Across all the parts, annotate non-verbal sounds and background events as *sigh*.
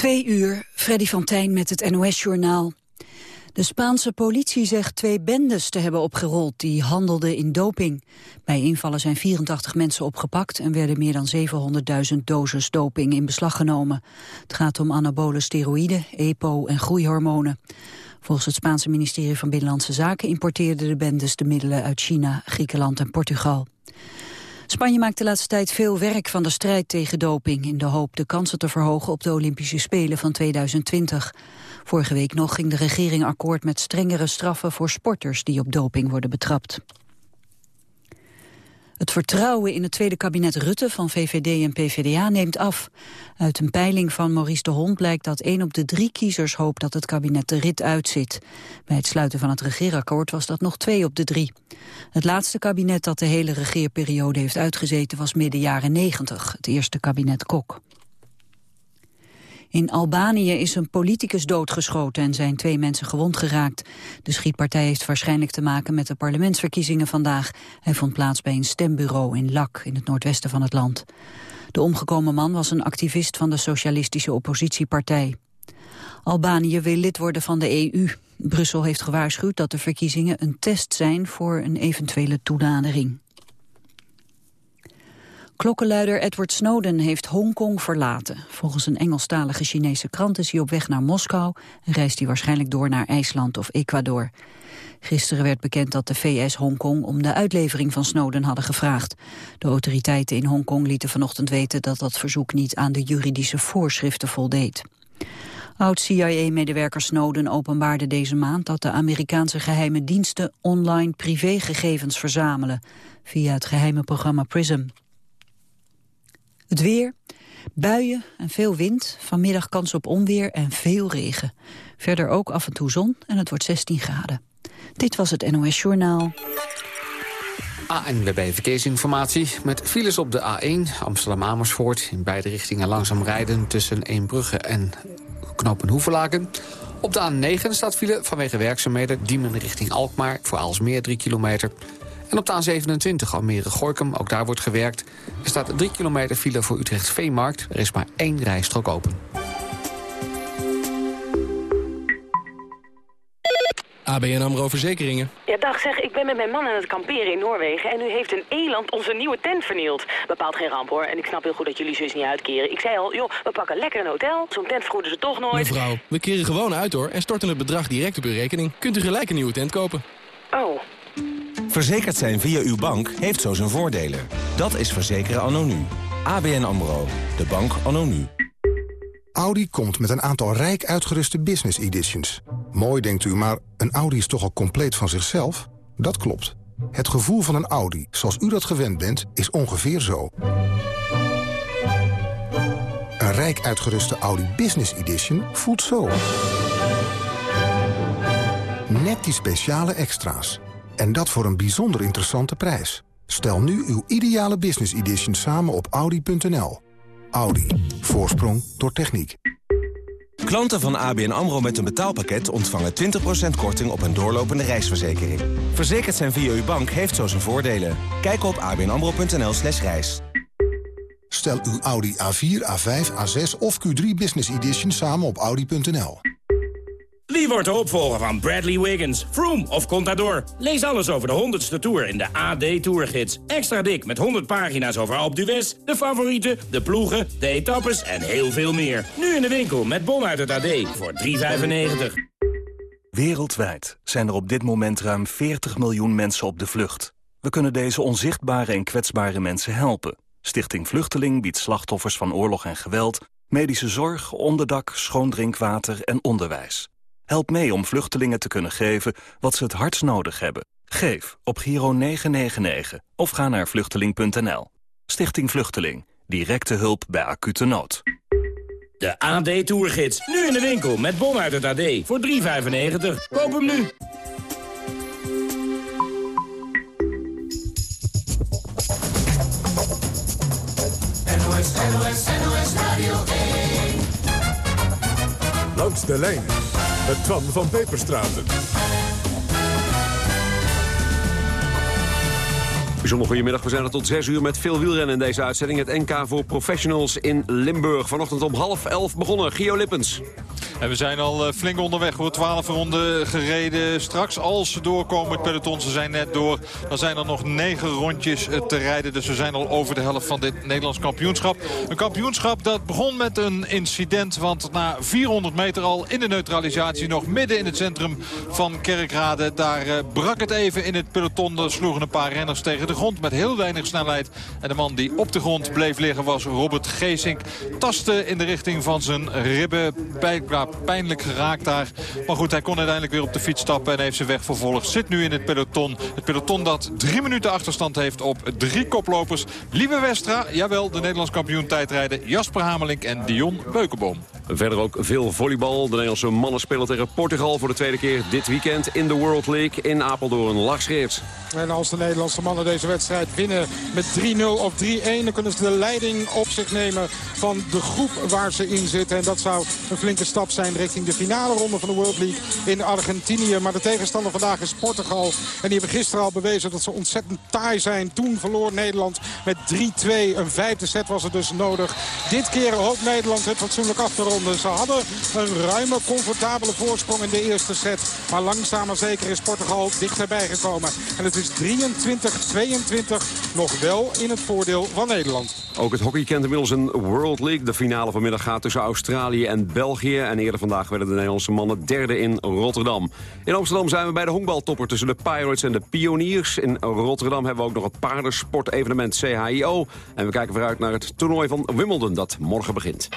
Twee uur, Freddy van Tijn met het NOS-journaal. De Spaanse politie zegt twee bendes te hebben opgerold die handelden in doping. Bij invallen zijn 84 mensen opgepakt en werden meer dan 700.000 doses doping in beslag genomen. Het gaat om anabole steroïden, EPO en groeihormonen. Volgens het Spaanse ministerie van Binnenlandse Zaken importeerden de bendes de middelen uit China, Griekenland en Portugal. Spanje maakt de laatste tijd veel werk van de strijd tegen doping... in de hoop de kansen te verhogen op de Olympische Spelen van 2020. Vorige week nog ging de regering akkoord met strengere straffen... voor sporters die op doping worden betrapt. Het vertrouwen in het tweede kabinet Rutte van VVD en PVDA neemt af. Uit een peiling van Maurice de Hond blijkt dat één op de drie kiezers hoopt dat het kabinet de rit uitzit. Bij het sluiten van het regeerakkoord was dat nog twee op de drie. Het laatste kabinet dat de hele regeerperiode heeft uitgezeten was midden jaren negentig, het eerste kabinet Kok. In Albanië is een politicus doodgeschoten en zijn twee mensen gewond geraakt. De schietpartij heeft waarschijnlijk te maken met de parlementsverkiezingen vandaag. Hij vond plaats bij een stembureau in Lak, in het noordwesten van het land. De omgekomen man was een activist van de socialistische oppositiepartij. Albanië wil lid worden van de EU. Brussel heeft gewaarschuwd dat de verkiezingen een test zijn voor een eventuele toenadering. Klokkenluider Edward Snowden heeft Hongkong verlaten. Volgens een Engelstalige Chinese krant is hij op weg naar Moskou... en reist hij waarschijnlijk door naar IJsland of Ecuador. Gisteren werd bekend dat de VS Hongkong om de uitlevering van Snowden hadden gevraagd. De autoriteiten in Hongkong lieten vanochtend weten dat dat verzoek niet aan de juridische voorschriften voldeed. Oud-CIA-medewerker Snowden openbaarde deze maand dat de Amerikaanse geheime diensten online privégegevens verzamelen via het geheime programma PRISM. Het weer, buien en veel wind, vanmiddag kans op onweer en veel regen. Verder ook af en toe zon en het wordt 16 graden. Dit was het NOS Journaal. ANWB Verkeersinformatie met files op de A1 Amsterdam-Amersfoort... in beide richtingen langzaam rijden tussen Eembrugge en knopen Hoevelaken. Op de A9 staat file vanwege werkzaamheden Diemen richting Alkmaar... voor Aalsmeer 3 kilometer... En op de A27 Almere-Gorkum, ook daar wordt gewerkt. Er staat 3 kilometer file voor Utrecht-Veemarkt. Er is maar één rijstrook open. ABN AMRO Verzekeringen. Ja, dag zeg, ik ben met mijn man aan het kamperen in Noorwegen... en nu heeft een eland onze nieuwe tent vernield. Bepaalt geen ramp, hoor. En ik snap heel goed dat jullie zus niet uitkeren. Ik zei al, joh, we pakken lekker een hotel. Zo'n tent vergoeden ze toch nooit. Mevrouw, we keren gewoon uit, hoor. En storten het bedrag direct op uw rekening. Kunt u gelijk een nieuwe tent kopen. Oh. Verzekerd zijn via uw bank heeft zo zijn voordelen. Dat is verzekeren anno nu. ABN AMRO. De bank anno nu. Audi komt met een aantal rijk uitgeruste business editions. Mooi denkt u, maar een Audi is toch al compleet van zichzelf? Dat klopt. Het gevoel van een Audi, zoals u dat gewend bent, is ongeveer zo. Een rijk uitgeruste Audi Business Edition voelt zo. Net die speciale extra's. En dat voor een bijzonder interessante prijs. Stel nu uw ideale business edition samen op Audi.nl. Audi. Voorsprong door techniek. Klanten van ABN AMRO met een betaalpakket ontvangen 20% korting op een doorlopende reisverzekering. Verzekerd zijn via uw bank heeft zo zijn voordelen. Kijk op abnamro.nl slash reis. Stel uw Audi A4, A5, A6 of Q3 Business Edition samen op Audi.nl. Wie wordt de opvolger van Bradley Wiggins, Froome of Contador? Lees alles over de 100ste Tour in de AD Tourgids. Extra dik met 100 pagina's over Alpe d'Huez, de favorieten, de ploegen, de etappes en heel veel meer. Nu in de winkel met bon uit het AD voor 3,95. Wereldwijd zijn er op dit moment ruim 40 miljoen mensen op de vlucht. We kunnen deze onzichtbare en kwetsbare mensen helpen. Stichting Vluchteling biedt slachtoffers van oorlog en geweld... medische zorg, onderdak, schoon drinkwater en onderwijs. Help mee om vluchtelingen te kunnen geven wat ze het hardst nodig hebben. Geef op Giro 999 of ga naar vluchteling.nl. Stichting Vluchteling. Directe hulp bij acute nood. De AD Tourgids. Nu in de winkel met bon uit het AD. Voor 3,95. Koop hem nu. NOS, NOS, NOS Radio 1. Langs de lijn het Twan van Peperstraten. Bijzonder goedemiddag, we zijn er tot 6 uur met veel wielrennen in deze uitzending. Het NK voor Professionals in Limburg. Vanochtend om half elf begonnen. Gio Lippens. En we zijn al eh, flink onderweg. We 12 ronden gereden. Straks als ze doorkomen het peloton, ze zijn net door. Dan zijn er nog 9 rondjes eh, te rijden. Dus we zijn al over de helft van dit Nederlands kampioenschap. Een kampioenschap dat begon met een incident. Want na 400 meter al in de neutralisatie nog midden in het centrum van Kerkrade. Daar eh, brak het even in het peloton. Er sloegen een paar renners tegen de grond met heel weinig snelheid. En de man die op de grond bleef liggen was Robert Geesink. Taste in de richting van zijn ribben. Pijnlijk geraakt daar. Maar goed, hij kon uiteindelijk weer op de fiets stappen en heeft zijn weg vervolgd. Zit nu in het peloton. Het peloton dat drie minuten achterstand heeft op drie koplopers. Lieve Westra, jawel, de Nederlands kampioen tijdrijden. Jasper Hamelink en Dion Beukenboom. Verder ook veel volleybal. De Nederlandse mannen spelen tegen Portugal voor de tweede keer dit weekend in de World League in Apeldoorn. Lars Geerts. En als de Nederlandse mannen deze wedstrijd winnen met 3-0 of 3-1... dan kunnen ze de leiding op zich nemen van de groep waar ze in zitten. En dat zou een flinke stap zijn richting de finale ronde van de World League in Argentinië. Maar de tegenstander vandaag is Portugal. En die hebben gisteren al bewezen dat ze ontzettend taai zijn. Toen verloor Nederland met 3-2. Een vijfde set was er dus nodig. Dit keer hoopt Nederland het fatsoenlijk af te. Ze hadden een ruime, comfortabele voorsprong in de eerste set. Maar langzaam maar zeker is Portugal dichterbij gekomen. En het is 23-22 nog wel in het voordeel van Nederland. Ook het hockey kent inmiddels een World League. De finale vanmiddag gaat tussen Australië en België. En eerder vandaag werden de Nederlandse mannen derde in Rotterdam. In Amsterdam zijn we bij de honkbaltopper tussen de Pirates en de Pioniers. In Rotterdam hebben we ook nog het paardensportevenement CHIO. En we kijken vooruit naar het toernooi van Wimbledon dat morgen begint.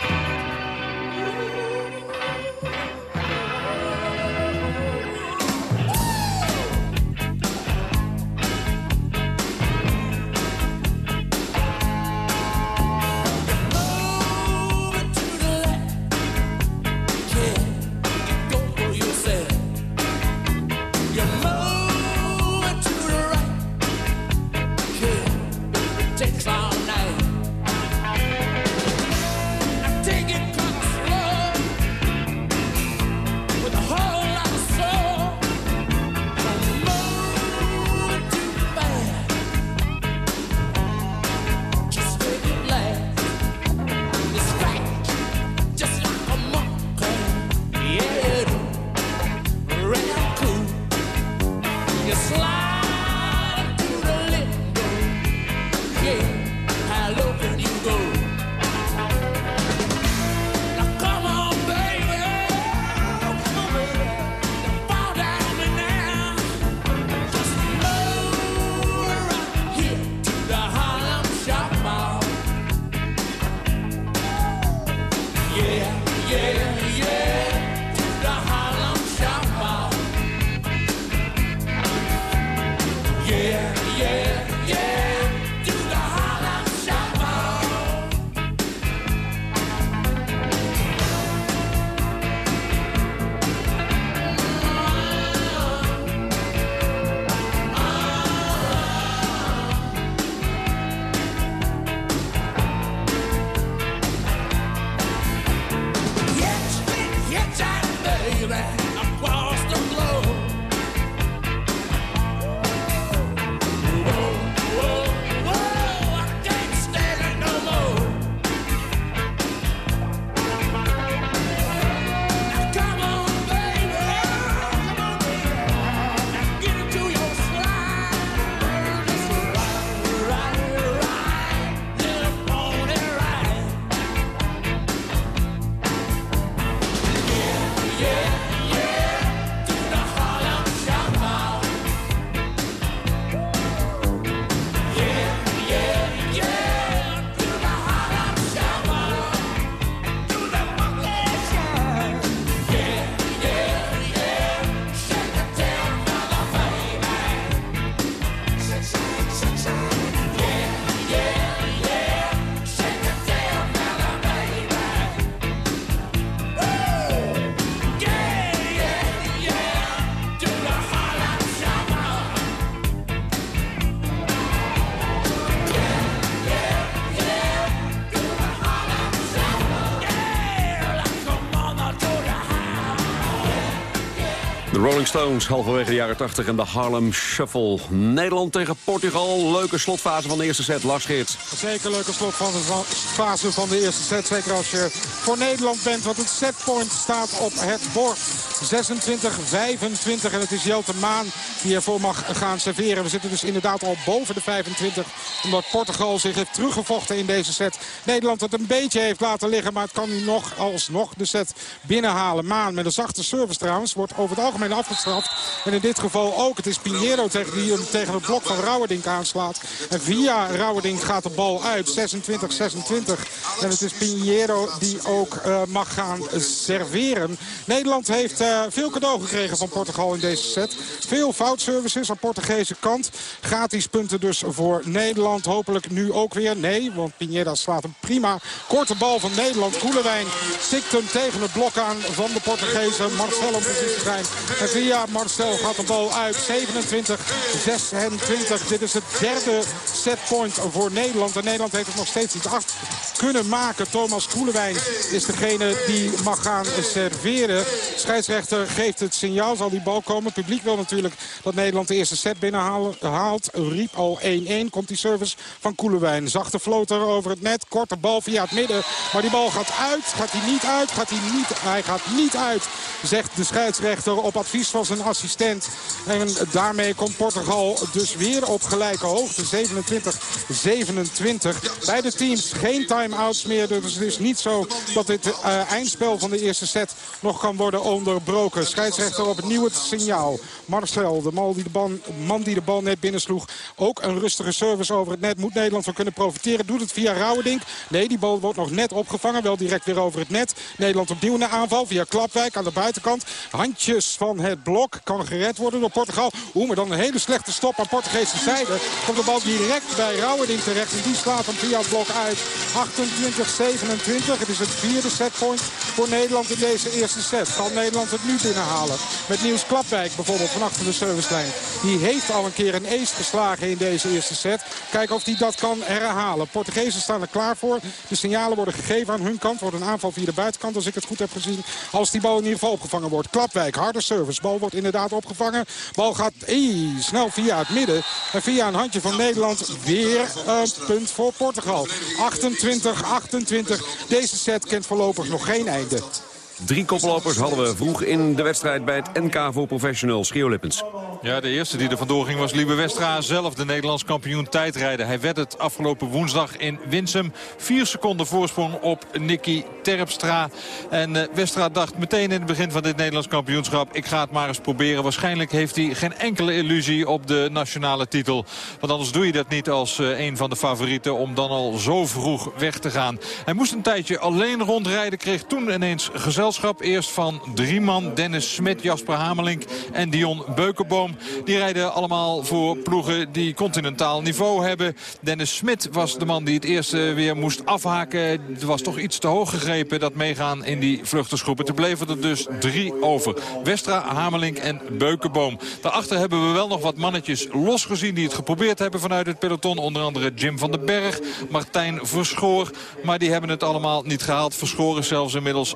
Stones, halverwege de jaren 80 en de Harlem Shuffle. Nederland tegen Portugal. Leuke slotfase van de eerste set. Lars Geerts. Zeker leuke slotfase van de eerste set. Zeker als je voor Nederland bent. Want het setpoint staat op het bord. 26, 25. En het is Jelte Maan die ervoor mag gaan serveren. We zitten dus inderdaad al boven de 25. Omdat Portugal zich heeft teruggevochten in deze set. Nederland het een beetje heeft laten liggen. Maar het kan nu nog alsnog de set binnenhalen. Maan met een zachte service trouwens. Wordt over het algemeen afgestraft. En in dit geval ook. Het is Pinheiro tegen, die hem tegen het blok van Rauwerdink aanslaat. En via Rauwerdink gaat de bal uit. 26-26. En het is Pinheiro die ook uh, mag gaan serveren. Nederland heeft uh, veel cadeau gekregen van Portugal in deze set. Veel foutservices aan Portugese kant. Gratis punten dus voor Nederland. Hopelijk nu ook weer. Nee, want Pinheiro slaat een prima korte bal van Nederland. Koelewijn stikt hem tegen het blok aan van de Portugezen. Marcel om precies te zijn. En via Marcel gaat de bal uit. 27, 26. Dit is het derde setpoint voor Nederland. En Nederland heeft het nog steeds niet af kunnen maken. Thomas Koelewijn is degene die mag gaan serveren. Scheidsrechter geeft het signaal. Zal die bal komen. Het publiek wil natuurlijk dat Nederland de eerste set binnenhaalt. Riep al 1-1. Komt die service van Koelewijn. Zachte floter over het net. Korte bal via het midden. Maar die bal gaat uit. Gaat hij niet uit? Gaat hij niet? Hij gaat niet uit. Zegt de scheidsrechter op advies van zijn assistent. En daarmee komt Portugal dus weer op gelijke hoogte. 27-27. Beide teams geen time-outs meer. Dus het is niet zo dat dit uh, eindspel van de eerste set nog kan worden onderbroken. Scheidsrechter op het nieuwe signaal. Marcel, de man die de, bal, man die de bal net binnensloeg. Ook een rustige service over het net. Moet Nederland van kunnen profiteren. Doet het via Rauwerdink. Nee, die bal wordt nog net opgevangen. Wel direct weer over het net. Nederland opnieuw naar aanval via Klapwijk aan de buitenkant. Handjes van het blok. Kan gered worden door Portugal. Oeh, maar dan een hele slechte stop aan Portugese zijde. Komt de bal direct bij Rauwerdink terecht. En die slaat hem via het blok uit. 28-27. Het is het vierde setpoint voor Nederland in deze eerste set. Kan Nederland het nu binnenhalen? Met Nieuws Klapwijk bijvoorbeeld van achter de servicelijn. Die heeft al een keer een ace geslagen in deze eerste set. Kijken of hij dat kan herhalen. Portugezen staan er klaar voor. De signalen worden gegeven aan hun kant. Wordt een aanval via de buitenkant als ik het goed heb gezien. Als die bal in ieder geval opgevangen wordt. Klapwijk, harde service. Bal wordt inderdaad opgevangen. Bal gaat ey, snel via het midden. En via een handje van Nederland weer een punt voor Portugal. 28-28. Deze set kent voorlopig nog geen einde. Drie koplopers hadden we vroeg in de wedstrijd bij het NK voor Professionals. Gio Lippens. Ja, de eerste die er vandoor ging was Liebe Westra zelf, de Nederlands kampioen tijdrijden. Hij werd het afgelopen woensdag in Winsum. Vier seconden voorsprong op Nicky Terpstra. En uh, Westra dacht meteen in het begin van dit Nederlands kampioenschap... ik ga het maar eens proberen. Waarschijnlijk heeft hij geen enkele illusie op de nationale titel. Want anders doe je dat niet als uh, een van de favorieten... om dan al zo vroeg weg te gaan. Hij moest een tijdje alleen rondrijden, kreeg toen ineens Eerst van drie man, Dennis Smit, Jasper Hamelink en Dion Beukenboom. Die rijden allemaal voor ploegen die continentaal niveau hebben. Dennis Smit was de man die het eerste weer moest afhaken. Het was toch iets te hoog gegrepen, dat meegaan in die vluchtersgroepen. Toen bleven er dus drie over. Westra, Hamelink en Beukenboom. Daarachter hebben we wel nog wat mannetjes losgezien die het geprobeerd hebben vanuit het peloton. Onder andere Jim van den Berg, Martijn Verschoor. Maar die hebben het allemaal niet gehaald. Verschoor is zelfs inmiddels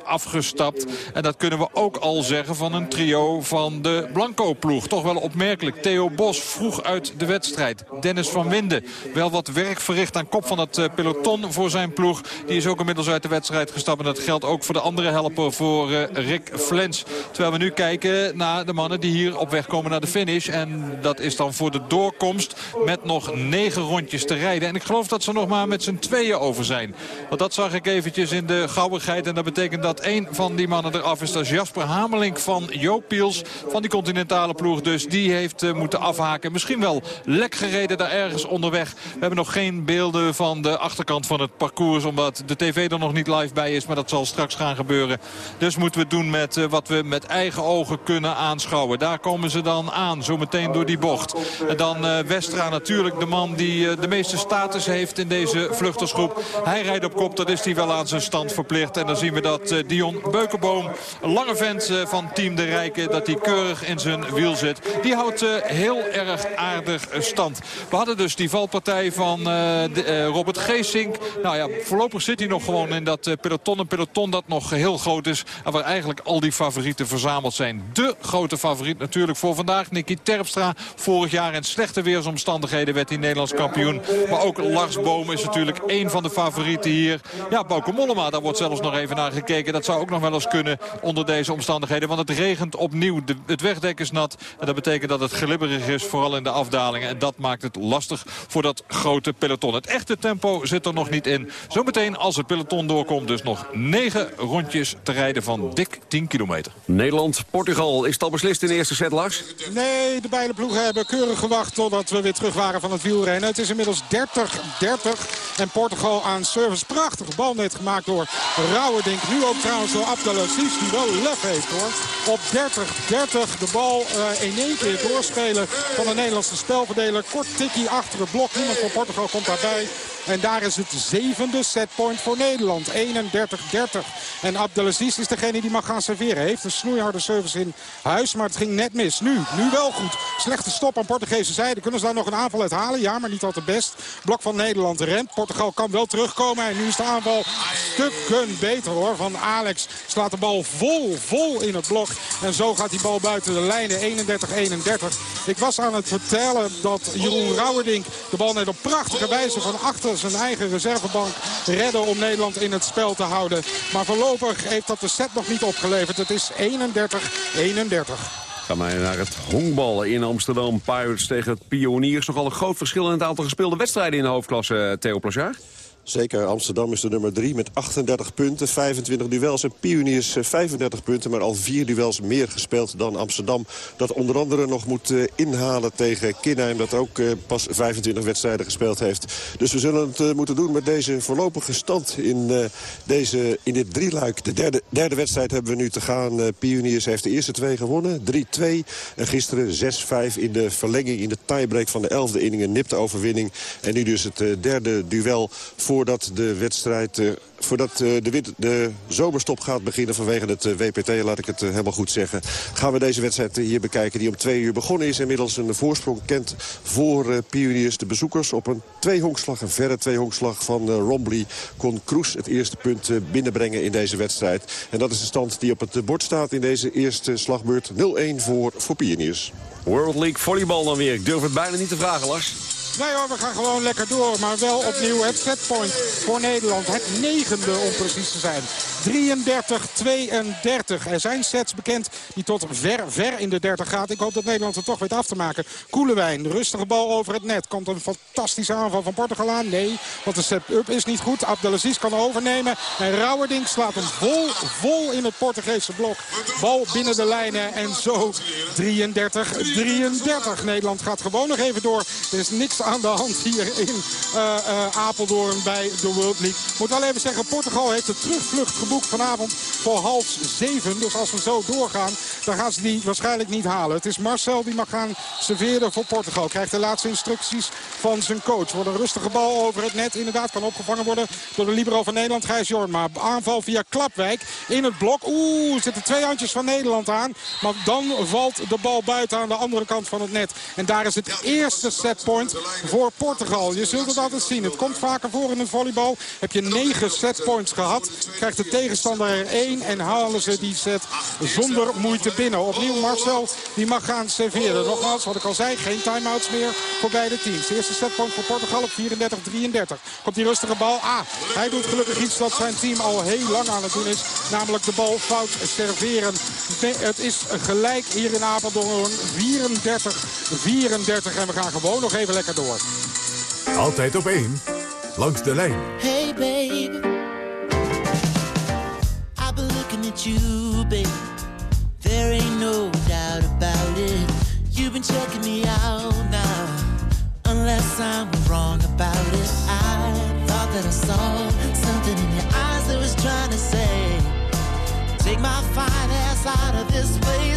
En dat kunnen we ook al zeggen van een trio van de Blanco-ploeg. Toch wel opmerkelijk. Theo Bos vroeg uit de wedstrijd. Dennis van Winden wel wat werk verricht aan kop van het eh, peloton voor zijn ploeg. Die is ook inmiddels uit de wedstrijd gestapt. En dat geldt ook voor de andere helper, voor uh, Rick Flens. Terwijl we nu kijken naar de mannen die hier op weg komen naar de finish. En dat is dan voor de doorkomst met nog negen rondjes te rijden. En ik geloof dat ze nog maar met z'n tweeën over zijn. Want dat zag ik eventjes in de gauwigheid. En dat betekent dat één van die mannen eraf is. Dat is Jasper Hamelink van Joop Piels van die continentale ploeg. Dus die heeft uh, moeten afhaken. Misschien wel lek gereden daar ergens onderweg. We hebben nog geen beelden van de achterkant van het parcours. Omdat de tv er nog niet live bij is. Maar dat zal straks gaan gebeuren. Dus moeten we doen met uh, wat we met eigen ogen kunnen aanschouwen. Daar komen ze dan aan. Zometeen door die bocht. En dan uh, Westra natuurlijk de man die de meeste status heeft in deze vluchtersgroep. Hij rijdt op kop. Dat is hij wel aan zijn stand verplicht. En dan zien we dat Dion Beukenboom, lange vent eh, van Team de Rijken... dat hij keurig in zijn wiel zit. Die houdt heel erg aardig stand. We hadden dus die valpartij van Robert Geesink. Nou ja, voorlopig zit hij nog gewoon in dat peloton. Een peloton dat nog heel groot is. En waar eigenlijk al die favorieten verzameld zijn. De grote favoriet natuurlijk voor vandaag. Nicky Terpstra. Vorig jaar in slechte weersomstandigheden werd hij Nederlands kampioen. Maar ook Lars Boom is natuurlijk één van de favorieten hier. Ja, Bauke Mollema, daar wordt zelfs nog even naar gekeken. Dat zou ook nog wel eens kunnen onder deze omstandigheden. Want het regent opnieuw. De, het wegdek is nat. En dat betekent dat het glibberig is, vooral in de afdalingen. En dat maakt het lastig voor dat grote peloton. Het echte tempo zit er nog niet in. Zometeen als het peloton doorkomt dus nog negen rondjes te rijden van dik 10 kilometer. Nederland-Portugal. Is het al beslist in de eerste set, Lars? Nee, de beide ploegen hebben keurig gewacht totdat we weer terug waren van het wielrennen. Het is inmiddels 30-30. En Portugal aan service. Prachtige bal net gemaakt door Rauwerdink. Nu ook trouwens door Abdelaziz, die wel lef heeft hoor. Op 30-30 de bal uh, in één keer doorspelen van de Nederlandse spelverdeler. Kort tikkie achter het blok. Niemand van Portugal komt daarbij. En daar is het zevende setpoint voor Nederland. 31-30. En Abdelaziz is degene die mag gaan serveren. Heeft een snoeiharde service in huis, maar het ging net mis. Nu, nu wel goed. Slechte stop aan Portugese zijde. Kunnen ze daar nog een aanval uit halen? Ja, maar niet al te best. Blok van Nederland rent. Portugal kan wel terugkomen. En nu is de aanval stukken beter hoor. Van Alex slaat de bal vol, vol in het blok. En zo gaat die bal buiten de lijnen. 31-31. Ik was aan het vertellen dat Jeroen Rauwerdink de bal net op prachtige wijze van achter zijn eigen reservebank redden om Nederland in het spel te houden. Maar voorlopig heeft dat de set nog niet opgeleverd. Het is 31-31. Gaan wij naar het honkballen in Amsterdam. Pirates tegen Pioniers. Nogal een groot verschil in het aantal gespeelde wedstrijden in de hoofdklasse, Theo Plachard. Zeker, Amsterdam is de nummer 3 met 38 punten, 25 duels. En Pioniers 35 punten, maar al vier duels meer gespeeld dan Amsterdam. Dat onder andere nog moet uh, inhalen tegen Kinheim, dat ook uh, pas 25 wedstrijden gespeeld heeft. Dus we zullen het moeten doen met deze voorlopige stand in, deze, in dit drieluik. De derde, derde wedstrijd hebben we nu te gaan. Pioniers heeft de eerste twee gewonnen, 3-2. En gisteren 6-5 in de verlenging, in de tiebreak van de elfde inning. Een nipte overwinning. En nu dus het derde duel voor voordat de wedstrijd... Uh, voordat uh, de, de, zomerstop gaat beginnen vanwege het eh, WPT, laat ik het helemaal goed zeggen... gaan we deze wedstrijd hier bekijken die om twee uur begonnen is. Inmiddels een voorsprong kent voor pioniers de bezoekers. Op een tweehonkslag, een verre tweehonkslag van Rombly... kon Kroes het eerste punt binnenbrengen in deze wedstrijd. En dat is de stand die op het bord staat in deze eerste slagbeurt. 0-1 voor, voor pioniers. World League volleybal dan weer. Ik durf het bijna niet te vragen, Lars. Nee hoor, we gaan gewoon lekker door. Maar wel opnieuw het setpoint voor Nederland. Het negende om precies te zijn. 33-32. Er zijn sets bekend die tot ver, ver in de 30 gaat. Ik hoop dat Nederland er toch weet af te maken. Koelewijn, rustige bal over het net. Komt een fantastische aanval van Portugal aan? Nee, want de set-up is niet goed. Abdelaziz kan overnemen. En Rauwerdink slaat hem vol, vol in het Portugese blok. Bal binnen de lijnen en zo 33-33. Nederland gaat gewoon nog even door. Er is niks aan de hand hier in uh, uh, Apeldoorn bij de World League. Moet wel even zeggen, Portugal heeft de terugvlucht geboekt vanavond voor half zeven. Dus als we zo doorgaan, dan gaan ze die waarschijnlijk niet halen. Het is Marcel die mag gaan serveren voor Portugal. Krijgt de laatste instructies van zijn coach. Wordt een rustige bal over het net. Inderdaad kan opgevangen worden door de libero van Nederland, Gijs Jorma. Aanval via Klapwijk in het blok. Oeh, zitten twee handjes van Nederland aan. Maar dan valt de bal buiten aan de andere kant van het net. En daar is het eerste setpoint voor Portugal. Je zult het altijd zien. Het komt vaker voor in een volleybal. Heb je negen setpoints gehad. Krijgt de tegenstander er één. En halen ze die set zonder moeite binnen. Opnieuw Marcel. Die mag gaan serveren. Nogmaals, wat ik al zei. Geen time-outs meer voor beide teams. De eerste setpoint voor Portugal op 34-33. Komt die rustige bal. Ah, hij doet gelukkig iets wat zijn team al heel lang aan het doen is. Namelijk de bal fout serveren. Het is gelijk hier in Apeldoorn. 34-34. En we gaan gewoon nog even lekker door. Altijd op één. Langs de lijn. Hey baby. I've been looking at you, baby. There ain't no doubt about it. You've been checking me out now. Unless I'm wrong about it. I thought that I saw something in your eyes that was trying to say. Take my fine ass out of this place.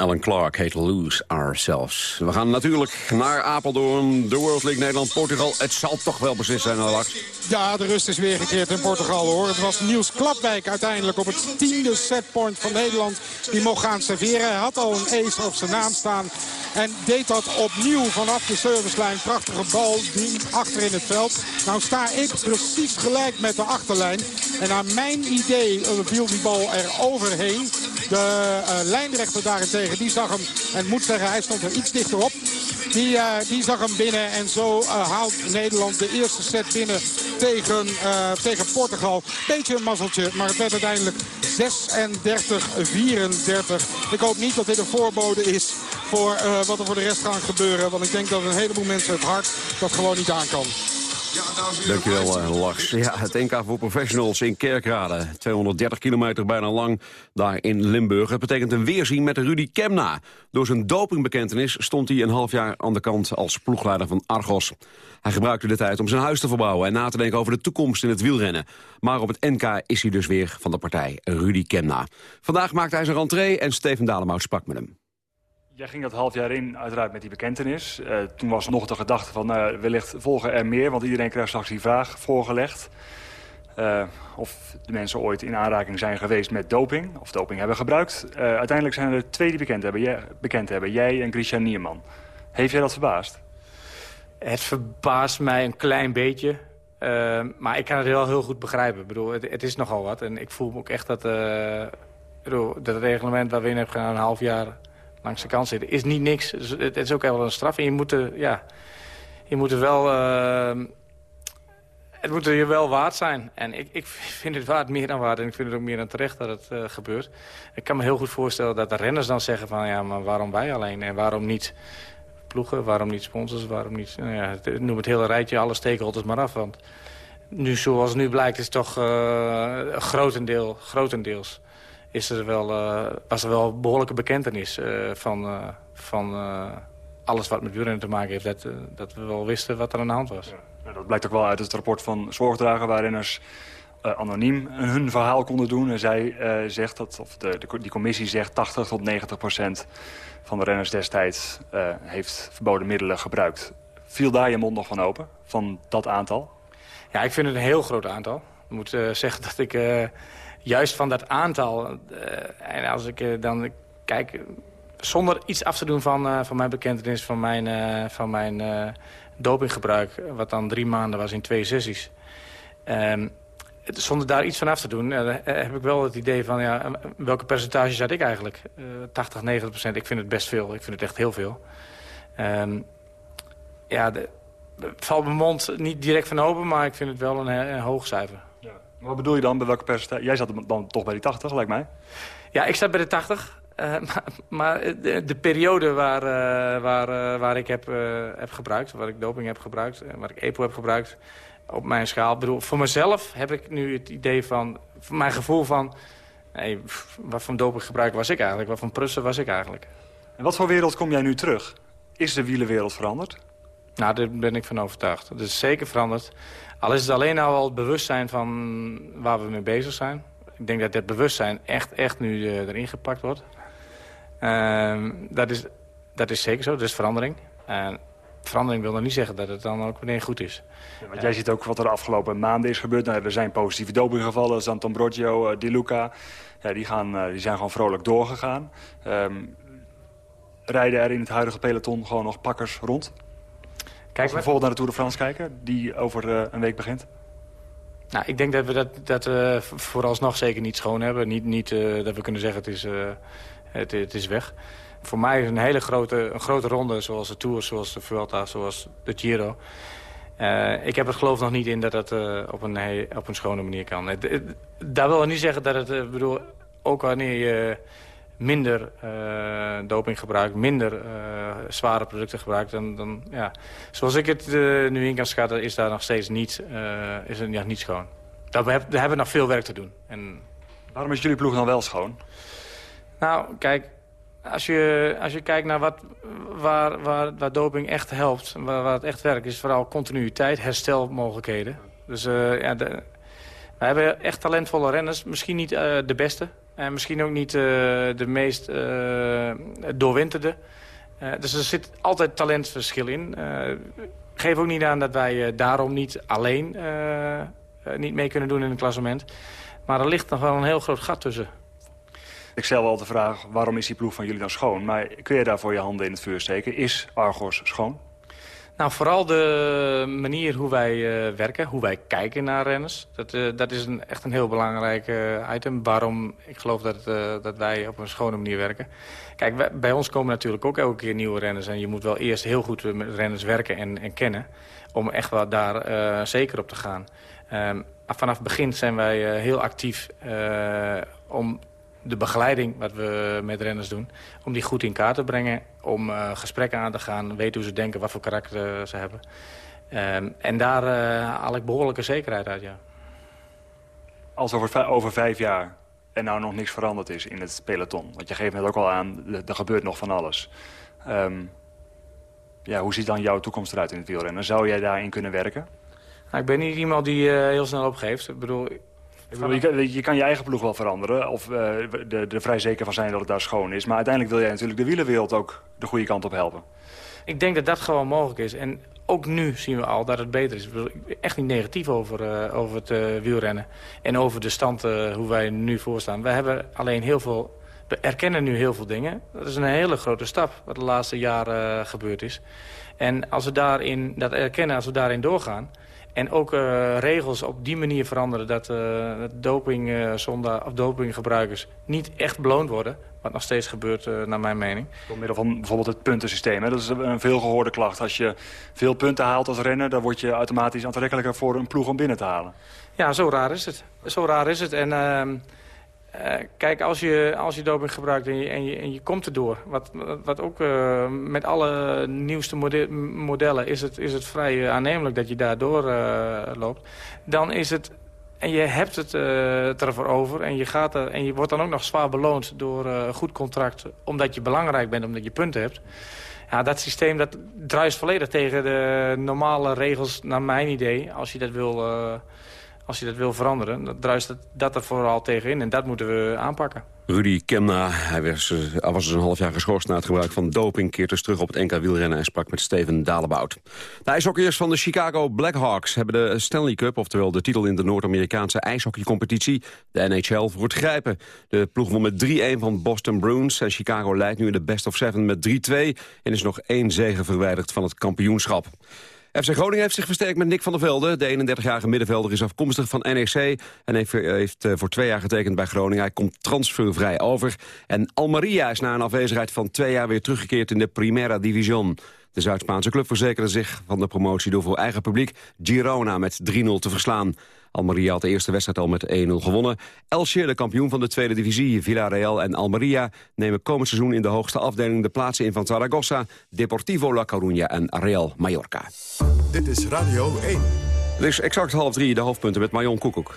Alan Clark heet Lose Ourselves. We gaan natuurlijk naar Apeldoorn, de World League Nederland-Portugal. Het zal toch wel beslist zijn, Alex. Ja, de rust is weer gekeerd in Portugal hoor. Het was Niels Klapwijk uiteindelijk op het tiende setpoint van Nederland. Die mocht gaan serveren. Hij had al een ace op zijn naam staan. En deed dat opnieuw vanaf de servicelijn. Prachtige bal die achter in het veld. Nou sta ik precies gelijk met de achterlijn. En naar mijn idee eh, viel die bal er overheen. De uh, lijnrechter daarentegen, die zag hem. En moet zeggen, hij stond er iets dichterop. Die, uh, die zag hem binnen en zo uh, haalt Nederland de eerste set binnen tegen, uh, tegen Portugal. Beetje een mazzeltje, maar het werd uiteindelijk 36-34. Ik hoop niet dat dit een voorbode is voor wat er voor de rest gaat gebeuren. Want ik denk dat een heleboel mensen het hart dat gewoon niet aan kan. Dankjewel, uh, Lars. Ja, het NK voor Professionals in Kerkrade. 230 kilometer bijna lang daar in Limburg. Het betekent een weerzien met Rudy Kemna. Door zijn dopingbekentenis stond hij een half jaar aan de kant als ploegleider van Argos. Hij gebruikte de tijd om zijn huis te verbouwen en na te denken over de toekomst in het wielrennen. Maar op het NK is hij dus weer van de partij, Rudy Kemna. Vandaag maakte hij zijn rentree en Steven Dalemout sprak met hem. Jij ging dat half jaar in, uiteraard met die bekentenis. Uh, toen was nog de gedachte van, uh, wellicht volgen er meer... want iedereen krijgt straks die vraag voorgelegd. Uh, of de mensen ooit in aanraking zijn geweest met doping... of doping hebben gebruikt. uiteindelijk zijn er twee die bekend hebben. Jij, bekend hebben. Jij en Christian Nierman. Heeft jij dat verbaasd? Het verbaast mij een klein beetje. maar ik kan het wel heel goed begrijpen. Ik bedoel, het, het, is nogal wat. En ik voel me ook echt dat... bedoel, dat reglement waar we in hebben gedaan, een half jaar langs de kant zitten, is niet niks. Het is ook wel een straf. En je moet er, ja, je moet er wel... Uh, het moet er je wel waard zijn. En ik, ik vind het waard meer dan waard. En ik vind het ook meer dan terecht dat het uh, gebeurt. Ik kan me heel goed voorstellen dat de renners dan zeggen van... ja, maar waarom wij alleen? En waarom niet ploegen? Waarom niet sponsors? Waarom niet... Nou ja, noem het hele rijtje, alle stakeholders maar af. Want nu, zoals nu blijkt, is het toch uh, grotendeel, grotendeels is er wel, uh, was er wel behoorlijke bekentenis uh, van, uh, van alles wat met wielrennen te maken heeft. Dat, dat we wel wisten wat er aan de hand was. Ja, dat blijkt ook wel uit het rapport van Zorgdrager... waar renners anoniem hun verhaal konden doen. En zij zegt dat, of de, de, die commissie zegt 80 tot 90 procent van de renners destijds... heeft verboden middelen gebruikt. Viel daar je mond nog van open, van dat aantal? Ja, ik vind het een heel groot aantal. Ik moet zeggen dat ik juist van dat aantal... Uh, en als ik uh, dan kijk, zonder iets af te doen van, uh, van mijn bekentenis... van mijn, van mijn dopinggebruik, wat dan drie maanden was in twee sessies... Um, zonder daar iets van af te doen, heb ik wel het idee van... Ja, welke percentage zat ik eigenlijk? Uh, 80, 90 procent. Ik vind het best veel. Ik vind het echt heel veel. Um, ja, de, valt mijn mond niet direct van open, maar ik vind het wel een hoog cijfer. Wat bedoel je dan? Bij welke percentage? Jij zat dan toch bij die 80, lijkt mij? Ja, ik zat bij de 80. Uh, *laughs* maar, maar de, de, periode waar, uh, waar, uh, waar ik heb, heb gebruikt, waar ik doping heb gebruikt, waar ik EPO heb gebruikt, op mijn schaal. Bedoel, voor mezelf heb ik nu het idee van, voor mijn gevoel van... Nee, wat voor dopinggebruik was ik eigenlijk? Wat voor prussen was ik eigenlijk? En wat voor wereld kom jij nu terug? Is de wielenwereld veranderd? Nou, daar ben ik van overtuigd. Het is zeker veranderd. Al is het alleen nou al het bewustzijn van waar we mee bezig zijn. Ik denk dat dit bewustzijn echt, echt nu uh, erin gepakt wordt. Uh, dat, is, dat is zeker zo, dat is verandering. Verandering wil nog niet zeggen dat het dan ook meteen goed is. Want jij ziet ook wat er de afgelopen maanden is gebeurd. Nou, er zijn positieve dopinggevallen, Zanton Brogio, uh, Di Luca. Ja, die, gaan, uh, die zijn gewoon vrolijk doorgegaan. Um, rijden er in het huidige peloton gewoon nog pakkers rond? Kijk, we bijvoorbeeld naar de Tour de France kijken, die over uh, een week begint. Nou, ik denk dat we dat, dat uh, vooralsnog zeker niet schoon hebben. Niet, niet uh, dat we kunnen zeggen het is, het, het is weg voor mij is een hele grote, een grote ronde, zoals de Tour, zoals de Vuelta, zoals de Giro. Ik heb het geloof nog niet in dat dat op, een, op een schone manier kan. Het, het, daar wil ik niet zeggen dat het, bedoel, ook wanneer je minder doping gebruikt, minder zware producten gebruikt, dan, dan ja, zoals ik het nu in kan schatten, is daar nog steeds niet, is het nog niet schoon. Daar, daar hebben we nog veel werk te doen. En... Waarom is jullie ploeg dan wel schoon? Nou, kijk, als je, als je kijkt naar wat, waar, waar, waar doping echt helpt, waar, waar het echt werkt... is vooral continuïteit, herstelmogelijkheden. Dus uh, ja, de, we hebben echt talentvolle renners. Misschien niet uh, de beste. En misschien ook niet uh, de meest doorwinterde. dus er zit altijd talentverschil in. geef ook niet aan dat wij daarom niet alleen niet mee kunnen doen in het klassement. Maar er ligt nog wel een heel groot gat tussen. Ik stel wel de vraag, waarom is die ploeg van jullie dan schoon? Maar kun je daarvoor je handen in het vuur steken? Is Argos schoon? Nou, vooral de manier hoe wij uh, werken, hoe wij kijken naar renners. Dat, uh, dat is een, echt een heel belangrijk uh, item. Waarom ik geloof dat, dat wij op een schone manier werken. Kijk, bij ons komen natuurlijk ook elke keer nieuwe renners. En je moet wel eerst heel goed met renners werken en, en kennen. Om echt wel daar zeker op te gaan. Um, vanaf het begin zijn wij heel actief om de begeleiding wat we met renners doen... om die goed in kaart te brengen, om uh, gesprekken aan te gaan... weten hoe ze denken, wat voor karakter ze hebben. Um, en daar uh, haal ik behoorlijke zekerheid uit, ja. Als over, over vijf jaar er nou nog niks veranderd is in het peloton... want je geeft net ook al aan, er gebeurt nog van alles... Um, ja, hoe ziet dan jouw toekomst eruit in het wielrennen? Zou jij daarin kunnen werken? Nou, ik ben niet iemand die uh, heel snel opgeeft. Ik bedoel, je, kan, je, eigen ploeg wel veranderen. Of uh, er vrij zeker van zijn dat het daar schoon is. Maar uiteindelijk wil jij natuurlijk de wielerwereld ook de goede kant op helpen. Ik denk dat dat gewoon mogelijk is. En ook nu zien we al dat het beter is. Ik ben echt niet negatief over, uh, over het uh, wielrennen. En over de stand hoe wij nu voorstaan. We hebben alleen heel veel... We erkennen nu heel veel dingen. Dat is een hele grote stap wat de laatste jaren gebeurd is. En als we daarin dat erkennen, als we daarin doorgaan... En ook uh, regels op die manier veranderen dat uh, doping, uh, zonda, of dopinggebruikers niet echt beloond worden. Wat nog steeds gebeurt, naar mijn mening. Door middel van bijvoorbeeld het puntensysteem. Hè? Dat is een veelgehoorde klacht. Als je veel punten haalt als renner... dan word je automatisch aantrekkelijker voor een ploeg om binnen te halen. Ja, zo raar is het. Zo raar is het. En ehm, uh, kijk, als je, als je doping gebruikt en je, en je, en je komt erdoor... wat, wat ook uh, met alle nieuwste mode modellen is het, is het vrij uh, aannemelijk dat je daardoor loopt... dan is het... En je hebt het ervoor over en je, gaat er, en je wordt dan ook nog zwaar beloond door een goed contract... omdat je belangrijk bent, omdat je punten hebt. Ja, dat systeem dat druist volledig tegen de normale regels, naar mijn idee... als je dat wil als je dat wil veranderen, dan druist dat er vooral tegenin. En dat moeten we aanpakken. Rudy Kemna, hij was, hij was dus een half jaar geschorst na het gebruik van doping... keert dus terug op het NK wielrennen en sprak met Steven Dalebout. De ijshockeyers van de Chicago Blackhawks hebben de Stanley Cup... oftewel de titel in de Noord-Amerikaanse ijshockeycompetitie, de NHL, voor het grijpen. De ploeg won met 3-1 van Boston Bruins... en Chicago leidt nu in de best of seven met 3-2... en is nog één zege verwijderd van het kampioenschap. FC Groningen heeft zich versterkt met Nick van der Velde. De 31-jarige middenvelder is afkomstig van NEC... en heeft, heeft voor twee jaar getekend bij Groningen. Hij komt transfervrij over. En Almeria is na een afwezigheid van twee jaar weer teruggekeerd in de Primera Division. De Zuid-Spaanse club verzekerde zich van de promotie door voor eigen publiek Girona met 3-0 te verslaan. Almeria had de eerste wedstrijd al met 1-0 gewonnen. Elche, de kampioen van de tweede divisie, Villarreal en Almeria... nemen komend seizoen in de hoogste afdeling de plaatsen in van Zaragoza... Deportivo La Coruña en Real Mallorca. Dit is Radio 1. Dus exact half drie, de hoofdpunten met Marion Koekoek.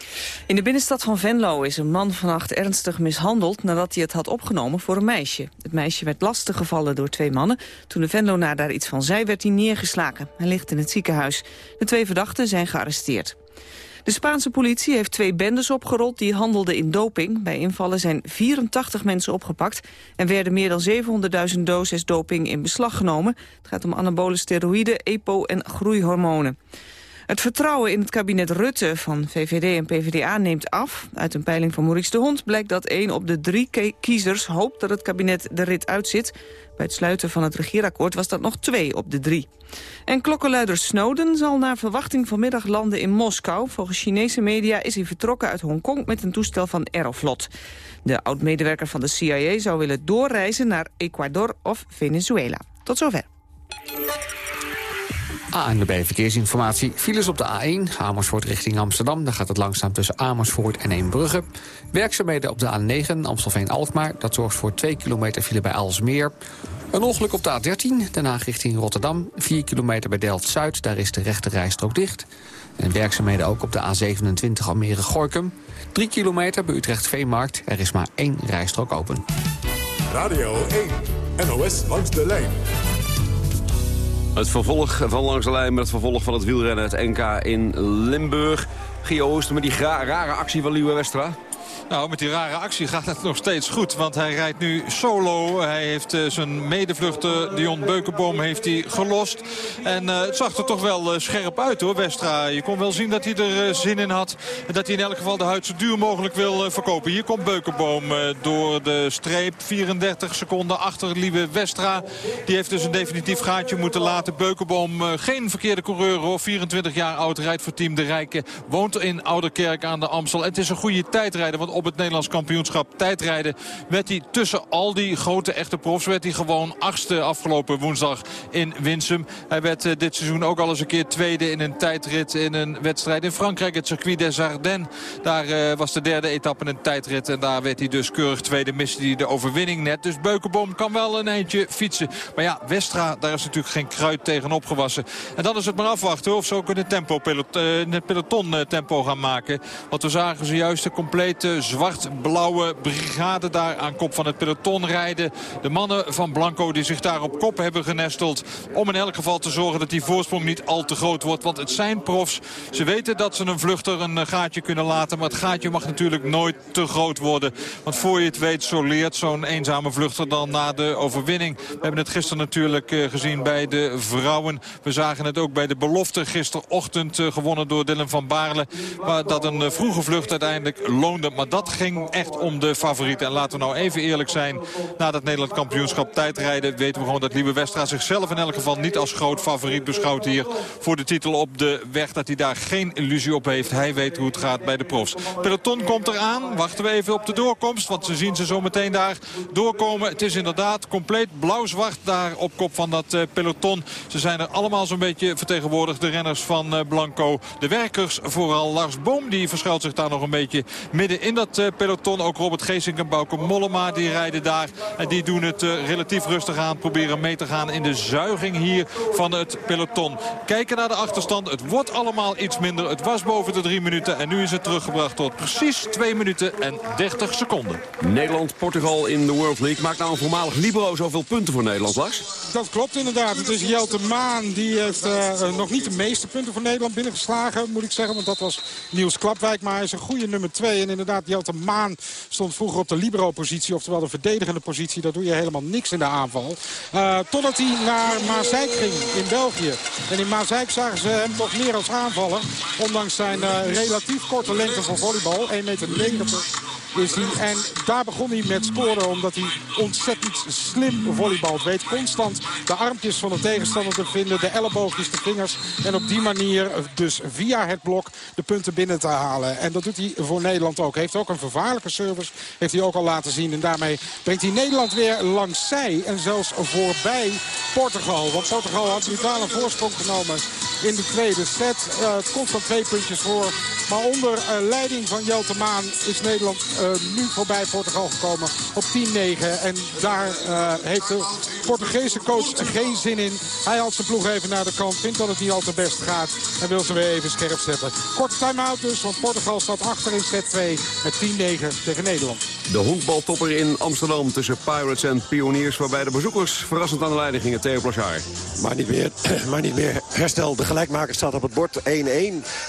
In de binnenstad van Venlo is een man vannacht ernstig mishandeld... nadat hij het had opgenomen voor een meisje. Het meisje werd lastig gevallen door twee mannen. Toen de Venlonaar daar iets van zei, werd hij neergeslagen. Hij ligt in het ziekenhuis. De twee verdachten zijn gearresteerd. De Spaanse politie heeft twee bendes opgerold die handelden in doping. Bij invallen zijn 84 mensen opgepakt en werden meer dan 700.000 doses doping in beslag genomen. Het gaat om anabole steroïden, EPO en groeihormonen. Het vertrouwen in het kabinet Rutte van VVD en PvdA neemt af. Uit een peiling van Maurice de Hond blijkt dat één op de drie kiezers hoopt dat het kabinet de rit uitzit. Bij het sluiten van het regeerakkoord was dat nog twee op de drie. En klokkenluider Snowden zal naar verwachting vanmiddag landen in Moskou. Volgens Chinese media is hij vertrokken uit Hongkong met een toestel van Aeroflot. De oud-medewerker van de CIA zou willen doorreizen naar Ecuador of Venezuela. Tot zover. ANWB Verkeersinformatie. Files op de A1, Amersfoort richting Amsterdam. Daar gaat het langzaam tussen Amersfoort en Eembrugge. Werkzaamheden op de A9, Amstelveen-Alkmaar. Dat zorgt voor 2 kilometer file bij Alsmeer. Een ongeluk op de A13, Den Haag richting Rotterdam. 4 kilometer bij Delft-Zuid, daar is de rechte rijstrook dicht. En werkzaamheden ook op de A27 Almere-Gorkum. 3 kilometer bij Utrecht-Veemarkt. Er is maar één rijstrook open. Radio 1, NOS langs de lijn. Het vervolg van Langs de Lijn met het vervolg van het wielrennen, het NK in Limburg. Gio Ooster met die rare actie van Liewe Westra. Nou, met die rare actie gaat het nog steeds goed. Want hij rijdt nu solo. Hij heeft uh, zijn medevluchter Dion Beukenboom heeft hij gelost. En uh, het zag er toch wel uh, scherp uit hoor, Westra. Je kon wel zien dat hij er zin in had. En dat hij in elk geval de huid zo duur mogelijk wil verkopen. Hier komt Beukenboom door de streep. 34 seconden achter Lieve Westra. Die heeft dus een definitief gaatje moeten laten. Beukenboom geen verkeerde coureur hoor. 24 jaar oud, rijdt voor Team De Rijken. Woont in Ouderkerk aan de Amstel. Het is een goede tijdrijder. Want op het Nederlands kampioenschap tijdrijden... werd hij tussen al die grote echte profs... werd hij gewoon achtste afgelopen woensdag in Winsum. Hij werd uh, dit seizoen ook al eens een keer tweede in een tijdrit... in een wedstrijd in Frankrijk, het circuit des Ardennes. Daar uh, was de derde etappe een tijdrit... en daar werd hij dus keurig tweede, miste hij de overwinning net. Dus Beukenboom kan wel een eindje fietsen. Maar ja, Westra, daar is natuurlijk geen kruid tegen opgewassen. En dan is het maar afwachten of ze ook het, tempo, uh, in het peloton tempo gaan maken. Want we zagen zojuist de complete zwart-blauwe brigade daar aan kop van het peloton rijden. De mannen van Blanco die zich daar op kop hebben genesteld. Om in elk geval te zorgen dat die voorsprong niet al te groot wordt. Want het zijn profs. Ze weten dat ze een vluchter een gaatje kunnen laten. Maar het gaatje mag natuurlijk nooit te groot worden. Want voor je het weet soleert zo'n eenzame vluchter dan na de overwinning. We hebben het gisteren natuurlijk eh, gezien bij de vrouwen. We zagen het ook bij de belofte gisterochtend eh, gewonnen door Dylan van Baarle. Maar dat een eh, vroege vlucht uiteindelijk loonde. Maar dat ging echt om de favorieten. En laten we nou even eerlijk zijn. Na dat Nederland kampioenschap tijdrijden weten we gewoon dat Liebe Westra zichzelf in elk geval niet als groot favoriet beschouwt hier voor de titel op de weg. Dat hij daar geen illusie op heeft. Hij weet hoe het gaat bij de profs. Peloton komt eraan. Wachten we even op de doorkomst. Want ze zien ze zo meteen daar doorkomen. Het is inderdaad compleet blauw-zwart daar op kop van dat uh, peloton. Ze zijn er allemaal zo'n beetje vertegenwoordigd. De renners van uh, Blanco. De werkers, vooral Lars Boom, die verschuilt zich daar nog een beetje midden in dat uh, peloton. Ook Robert Geesink en Bauke Mollema die rijden daar. En die doen het uh, relatief rustig aan. Proberen mee te gaan in de zuiging hier van het peloton. Kijken naar de achterstand. Het wordt allemaal iets minder. Het was boven de drie minuten. En nu is het teruggebracht tot precies 2 minuten en 30 seconden. Nederland-Portugal in de World League. Maakt nou een voormalig libero zoveel punten voor Nederland, Lars? Dat klopt inderdaad. Het is Jelte Maan. Die heeft uh, nog niet de meeste punten voor Nederland binnengeslagen, moet ik zeggen. Want dat was Niels Klapwijk. Maar hij is een goede nummer 2. En inderdaad, Jelte Maan stond vroeger op de libero-positie. Oftewel de verdedigende positie. Daar doe je helemaal niks in de aanval. Uh, totdat hij naar Maasijk ging in België. En in Maasijk zagen ze hem toch meer als aanvaller. Ondanks zijn uh, relatief korte lengte van volleybal. 1,90 meter. En daar begon hij met scoren omdat hij ontzettend slim volleybalt weet. Constant de armpjes van de tegenstander te vinden, de elleboogjes, de vingers. En op die manier dus via het blok de punten binnen te halen. En dat doet hij voor Nederland ook. Heeft ook een vervaarlijke service, heeft hij ook al laten zien. En daarmee brengt hij Nederland weer langs zij en zelfs voorbij Portugal. Want Portugal had brutaal een voorsprong genomen in de tweede set. Uh, het komt van twee puntjes voor. Maar onder uh, leiding van Jelte Maan is Nederland uh, nu voorbij Portugal gekomen op 10-9. En daar heeft de Portugese coach geen zin in. Hij haalt zijn ploeg even naar de kant. Vindt dat het niet al te best gaat. En wil ze weer even scherp zetten. Korte time-out dus, want Portugal staat achter in set 2 met 10-9 tegen Nederland. De honkbaltopper in Amsterdam tussen Pirates en Pioniers... waarbij de bezoekers verrassend aan de leiding gingen. Theo Plachard. Maar niet meer, *clears throat* maar niet meer herstel. De gelijkmaker staat op het bord 1-1.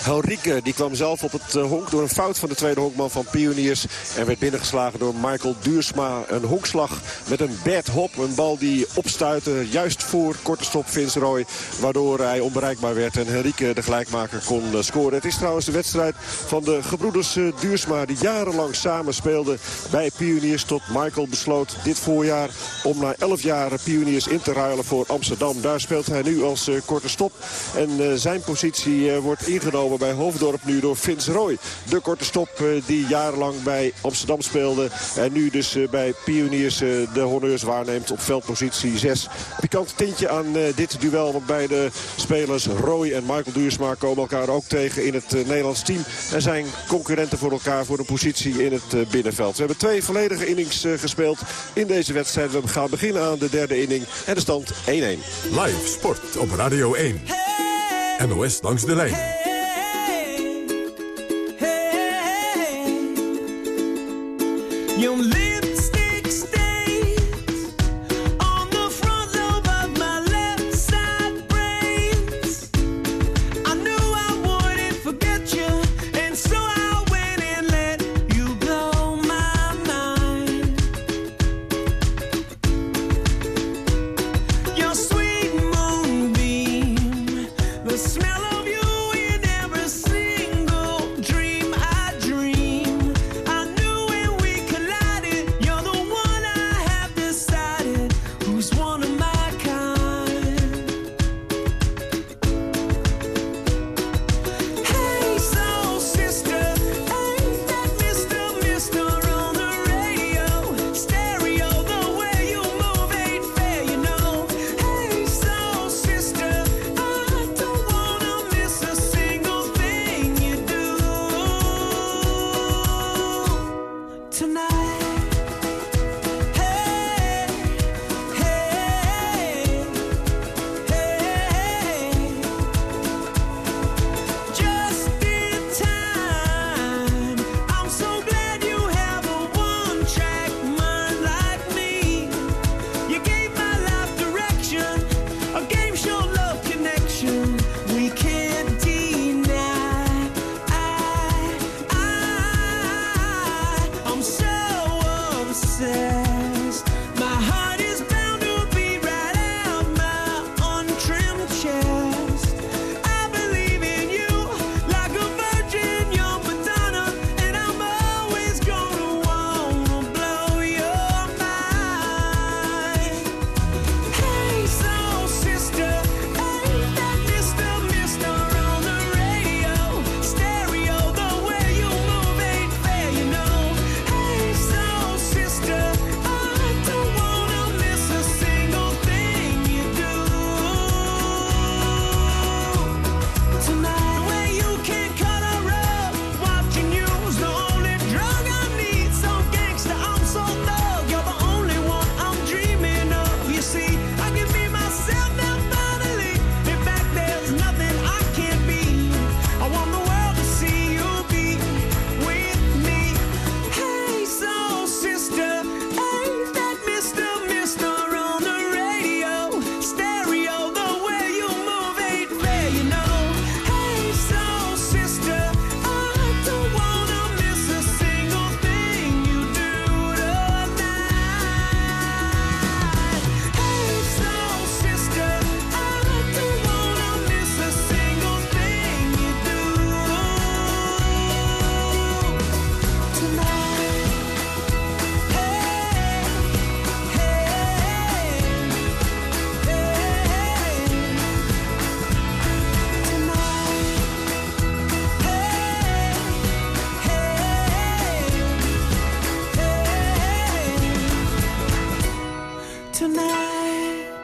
Henrique die kwam zelf op het eh, honk door een fout van de tweede honkman van Pioniers. En werd binnengeslagen door Michael Duursma. Een honkslag met een bad hop. Een bal die opstuitte juist voor korte stop Vince Roy. Waardoor hij onbereikbaar werd en Henrique de gelijkmaker kon eh, scoren. Het is trouwens de wedstrijd van de gebroeders eh, Duursma. Die jarenlang samen speelden bij Pioniers. Tot Michael besloot dit voorjaar om na 11 jaar Pioniers in te ruilen voor Amsterdam. Daar speelt hij nu als korte stop. En zijn positie wordt ingenomen bij Hoofddorp nu door Vince Roy. De korte stop die jarenlang bij Amsterdam speelde. En nu dus bij Pioniers de honneurs waarneemt op veldpositie 6. Pikant tintje aan dit duel. Want beide spelers Roy en Michael Duursma komen elkaar ook tegen in het Nederlands team. En zijn concurrenten voor elkaar voor een positie in het binnenveld. We hebben twee volledige innings gespeeld in deze wedstrijd. We gaan beginnen aan de derde inning. En de stand 1-1. Live sport op Radio 1. NOS langs de lijn.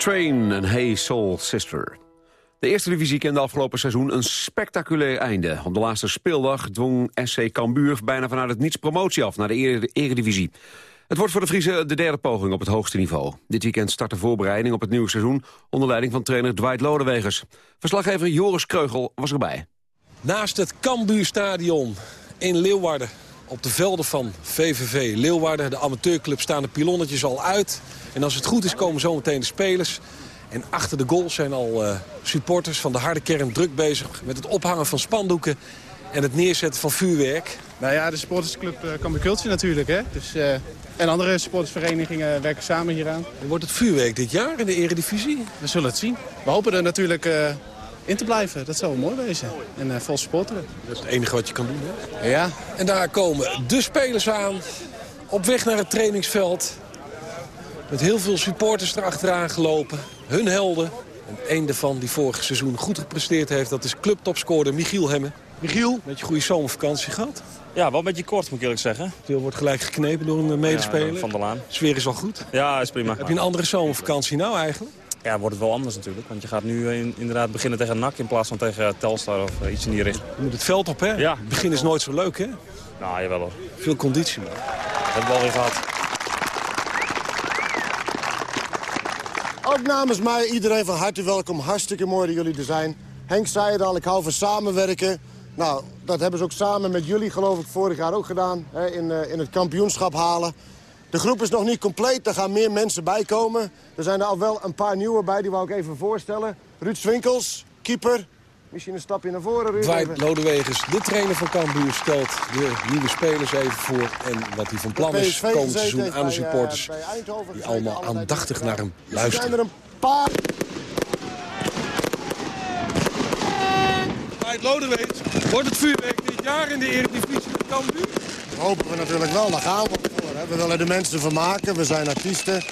Train en Hey Soul Sister. De eerste divisie kende afgelopen seizoen een spectaculair einde. Op de laatste speeldag dwong SC Cambuur bijna vanuit het niets promotie af naar de eredivisie. Het wordt voor de Friese de derde poging op het hoogste niveau. Dit weekend start de voorbereiding op het nieuwe seizoen... onder leiding van trainer Dwight Lodewegers. Verslaggever Joris Kreugel was erbij. Naast het Cambuurstadion in Leeuwarden op de velden van VVV Leeuwarden. De amateurclub staan de pilonnetjes al uit. En als het goed is komen zometeen de spelers. En achter de goal zijn al uh, supporters van de harde kern druk bezig... met het ophangen van spandoeken en het neerzetten van vuurwerk. Nou ja, de supportersclub uh, natuurlijk. Hè? Dus, uh, en andere supportersverenigingen werken samen hieraan. Wordt het vuurwerk dit jaar in de eredivisie? We zullen het zien. We hopen er natuurlijk in te blijven. Dat zou wel mooi wezen. En uh, vol supporteren. Dat is het enige wat je kan doen, hè? Ja. En daar komen de spelers aan. Op weg naar het trainingsveld. Met heel veel supporters erachteraan gelopen. Hun helden. En één daarvan die vorig seizoen goed gepresteerd heeft... dat is clubtopscorer Michiel Hemme. Michiel, met je goede zomervakantie gehad? Ja, wel een beetje kort moet ik eerlijk zeggen. Veel wordt gelijk geknepen door een medespeler. Ja, van der Laan. De sfeer is al goed? Ja, is prima. Heb je een andere zomervakantie nou eigenlijk? Ja, wordt het wel anders natuurlijk. Want je gaat nu in, inderdaad beginnen tegen NAC in plaats van tegen Telstar of uh, iets in die richting. Je moet het veld op, hè? Ja. Het begin is nooit zo leuk, hè? Nou, jawel hoor. Veel conditie, man. Dat hebben we alweer gehad. Ook namens mij iedereen van harte welkom. Hartstikke mooi dat jullie er zijn. Henk zei het al, ik hou van samenwerken. Nou, dat hebben ze ook samen met jullie, geloof ik, vorig jaar ook gedaan. Hè, in, uh, in het kampioenschap halen. De groep is nog niet compleet, er gaan meer mensen bij komen. Er zijn er al wel een paar nieuwe bij, die wou ik even voorstellen. Ruud Swinkels, keeper. Misschien een stapje naar voren, Ruud. Dwight Lodewegers, de trainer van Cambuur, stelt de nieuwe spelers even voor... en wat hij van plan is komend seizoen aan de supporters... Bij, uh, bij die allemaal aandachtig naar hem luisteren. Er zijn er een paar... Dwight Lodewegers, wordt het vuurwerk dit jaar in de Eredivisie van Cambuur? Dat hopen we natuurlijk wel, daar gaan we voor. Hè. We willen de mensen vermaken, we zijn artiesten.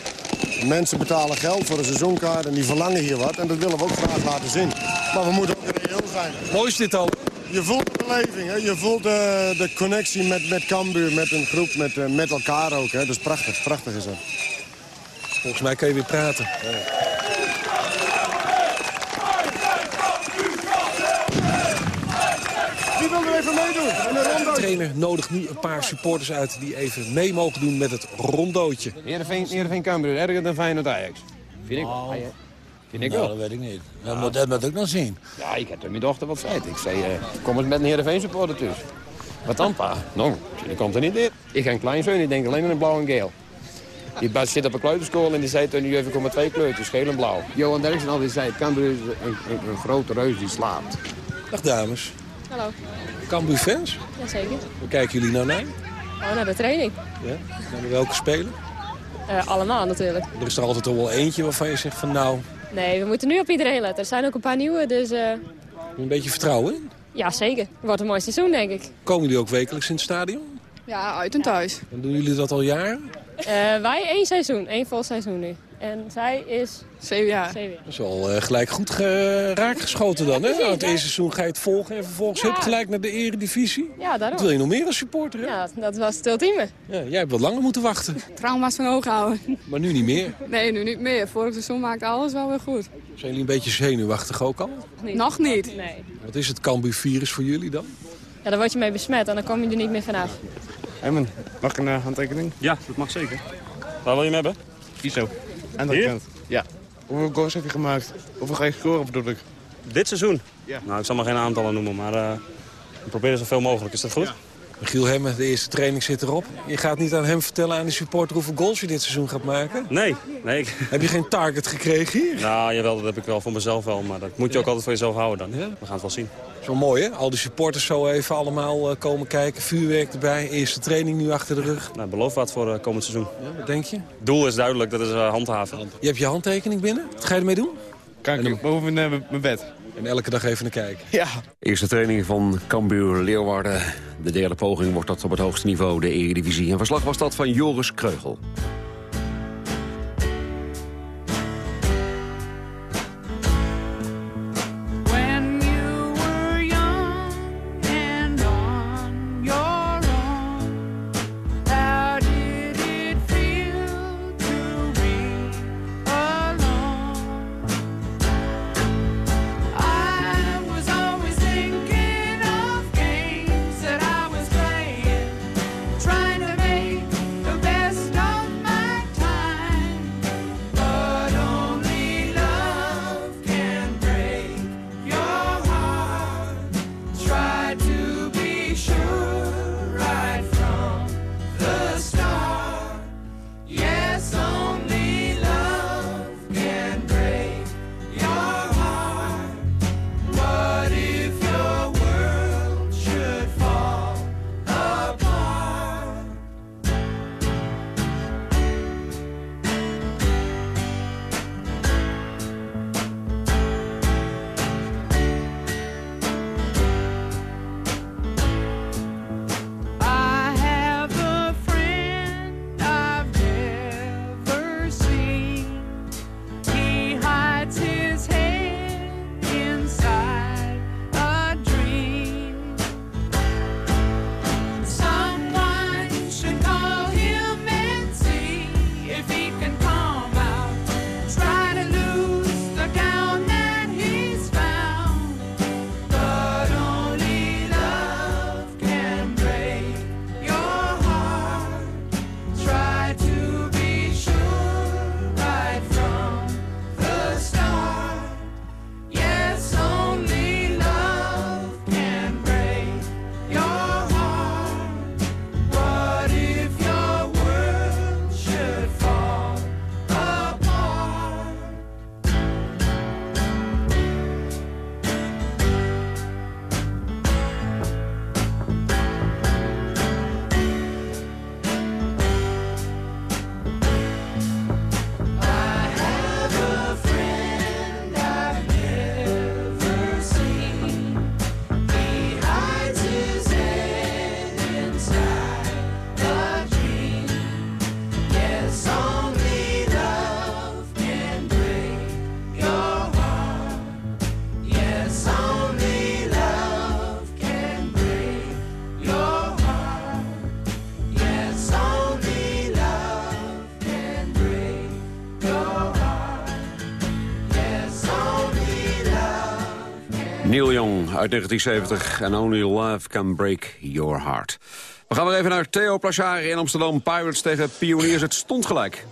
Mensen betalen geld voor een seizoenkaart en die verlangen hier wat. En dat willen we ook graag laten zien. Maar we moeten ook reëel zijn. Mooi is dit al. Je voelt de beleving, hè? je voelt de, de connectie met, met Cambuur, met een groep, met, uh, met elkaar ook. Hè? Dat is prachtig, prachtig is dat. Volgens mij kan je weer praten. Even meedoen? De trainer nodigt nu een paar supporters uit die even mee mogen doen met het rondootje. Heerenveen, Heerenveen Cambuur, erger dan Feyenoord Ajax. Vind ik wel. Vind ik nou, wel. dat weet ik niet. Dat, moet, dat moet ik nog zien. Ja, ik heb er mijn dochter wat feit. Ik zei, uh, kom eens met een Heerenveen supporter tussen. Wat dan, pa? Nou, die komt er niet in. Ik ga een kleinzoon, die denkt alleen maar in blauw en geel. Die Bas zit op een kleuterschool en die zei toen nu even komen twee kleurtjes, geel en blauw. Johan Derksen altijd zei, Cambuur is een, een, een grote reus die slaapt. Dag dames. Hallo. Cambuur fans? Jazeker. Waar kijken jullie nou naar? Oh, naar de training. Ja? Naar welke spelen? Uh, allemaal natuurlijk. Er is er altijd al wel eentje waarvan je zegt van nou... Nee, we moeten nu op iedereen letten. Er zijn ook een paar nieuwe, dus... Uh... Een beetje vertrouwen in? Ja, zeker. Wordt een mooi seizoen, denk ik. Komen jullie ook wekelijks in het stadion? Ja, uit en thuis. En doen jullie dat al jaren? Uh, wij één seizoen, één vol seizoen nu. En zij is... Zeven jaar. Zeven jaar. Dat is wel uh, gelijk goed raak geschoten dan, hè? Nou, het eerste seizoen ga je het volgen en vervolgens ja. gelijk naar de eredivisie. Ja, daarom. Wat wil je nog meer als supporter, hè? Ja, dat was het ultieme. Ja, jij hebt wat langer moeten wachten. Trauma's van ogen houden. Maar nu niet meer? Nee, nu niet meer. Vorig seizoen maakte alles wel weer goed. Zijn jullie een beetje zenuwachtig ook al? Niet. Nog niet. Nee. Wat is het Cambuur-virus voor jullie dan? Ja, daar word je mee besmet en dan kom je er niet meer vanaf. Herman, mag ik een uh, handtekening? Ja, dat mag zeker. Waar wil je hem hebben? ISO. En dat kant. Ja. Hoeveel goals heb je gemaakt? Hoeveel ga je scoren bedoel ik? Dit seizoen? Ja. Nou, ik zal maar geen aantallen noemen, maar uh, we proberen zoveel mogelijk. Is dat goed? Ja. Michiel Hemme, de eerste training zit erop. Je gaat niet aan hem vertellen, aan de supporter, hoeveel goals je dit seizoen gaat maken? Nee. nee. Heb je geen target gekregen hier? Nou, jawel, dat heb ik wel voor mezelf wel. Maar dat moet je ook altijd voor jezelf houden dan. Ja? We gaan het wel zien. Zo mooi, hè? Al die supporters zo even allemaal uh, komen kijken. Vuurwerk erbij. Eerste training nu achter de rug. Nou, beloof wat voor uh, komend seizoen. Ja, wat denk je? Het doel is duidelijk, dat is uh, handhaven. Je hebt je handtekening binnen? Wat ga je ermee doen? Ik boven mijn bed. En elke dag even naar kijken. Ja. Eerste training van Cambuur Leeuwarden. De derde poging wordt dat op het hoogste niveau, de Eredivisie. En verslag was dat van Joris Kreugel. Uit 1970 and Only Love Can Break Your Heart. We gaan weer even naar Theo Plachard in Amsterdam. Pirates tegen Pioniers. Het stond gelijk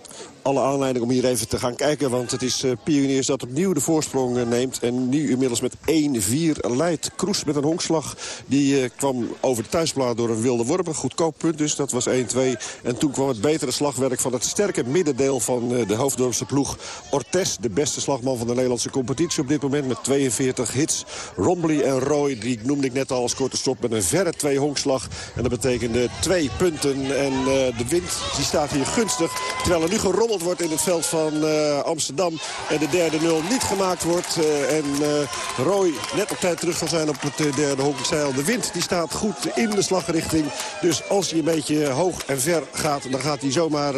alle aanleiding om hier even te gaan kijken. Want het is uh, Pioniers dat opnieuw de voorsprong uh, neemt. En nu inmiddels met 1-4 leidt. Kroes met een honkslag. Die uh, kwam over de thuisplaat door een wilde worp. Een goedkoop punt dus. Dat was 1-2. En toen kwam het betere slagwerk van het sterke middendeel van de Hoofddorpse ploeg. Ortes, de beste slagman van de Nederlandse competitie op dit moment. Met 42 hits. Rombly en Roy, die noemde ik net al als korte stop. Met een verre twee honkslag. En dat betekende twee punten. En de wind die staat hier gunstig. Terwijl er nu wordt in het veld van uh, Amsterdam. En de derde nul niet gemaakt wordt. Uh, en uh, Roy net op tijd terug zal zijn op het derde hockeyzeil. De wind die staat goed in de slagrichting. Dus als hij een beetje hoog en ver gaat... dan gaat hij zomaar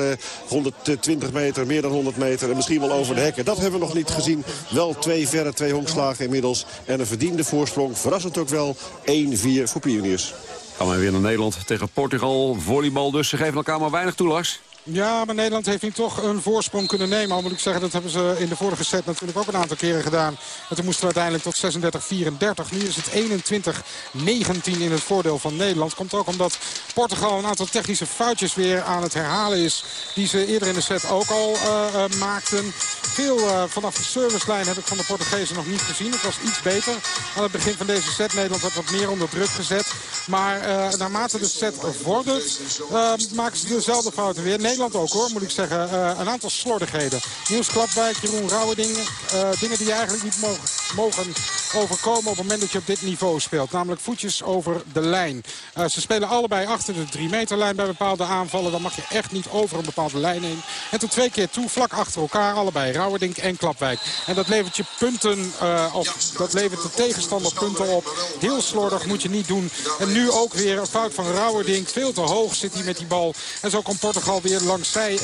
120 meter, meer dan 100 meter... en misschien wel over de hekken. Dat hebben we nog niet gezien. Wel twee verre, twee honkslagen inmiddels. En een verdiende voorsprong. Verrassend ook wel 1-4 voor Pioniers. Gaan we weer naar Nederland tegen Portugal. Volleybal dus. Ze geven elkaar maar weinig toe, Lars. Ja, maar Nederland heeft nu toch een voorsprong kunnen nemen. Al moet ik zeggen, dat hebben ze in de vorige set natuurlijk ook een aantal keren gedaan. En toen moesten we uiteindelijk tot 36-34. Nu is het 21-19 in het voordeel van Nederland. Komt ook omdat Portugal een aantal technische foutjes weer aan het herhalen is. Die ze eerder in de set ook al uh, uh, maakten. Veel uh, vanaf de servicelijn heb ik van de Portugezen nog niet gezien. Het was iets beter aan het begin van deze set. Nederland werd wat meer onder druk gezet. Maar naarmate de set vordert, maken ze dezelfde fouten weer. Ook hoor, moet ik zeggen. Uh, een aantal slordigheden. Niels Klapwijk, Jeroen Rauwerding. Uh, dingen die eigenlijk niet mogen, mogen overkomen op het moment dat je op dit niveau speelt. Namelijk voetjes over de lijn. Uh, ze spelen allebei achter de 3 meter lijn bij bepaalde aanvallen. Dan mag je echt niet over een bepaalde lijn heen. En tot twee keer toe, vlak achter elkaar. Allebei Rauwerdink en Klapwijk. En dat levert je punten, of dat levert de tegenstander punten op. Heel slordig moet je niet doen. En nu ook weer een fout van Rauwerdink. Veel te hoog zit hij met die bal. En zo komt Portugal weer langs zij 21-21.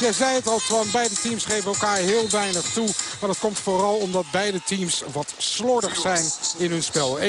Jij zei het al, Twan, beide teams geven elkaar heel weinig toe. Maar dat komt vooral omdat beide teams wat slordig zijn in hun spel. 21-21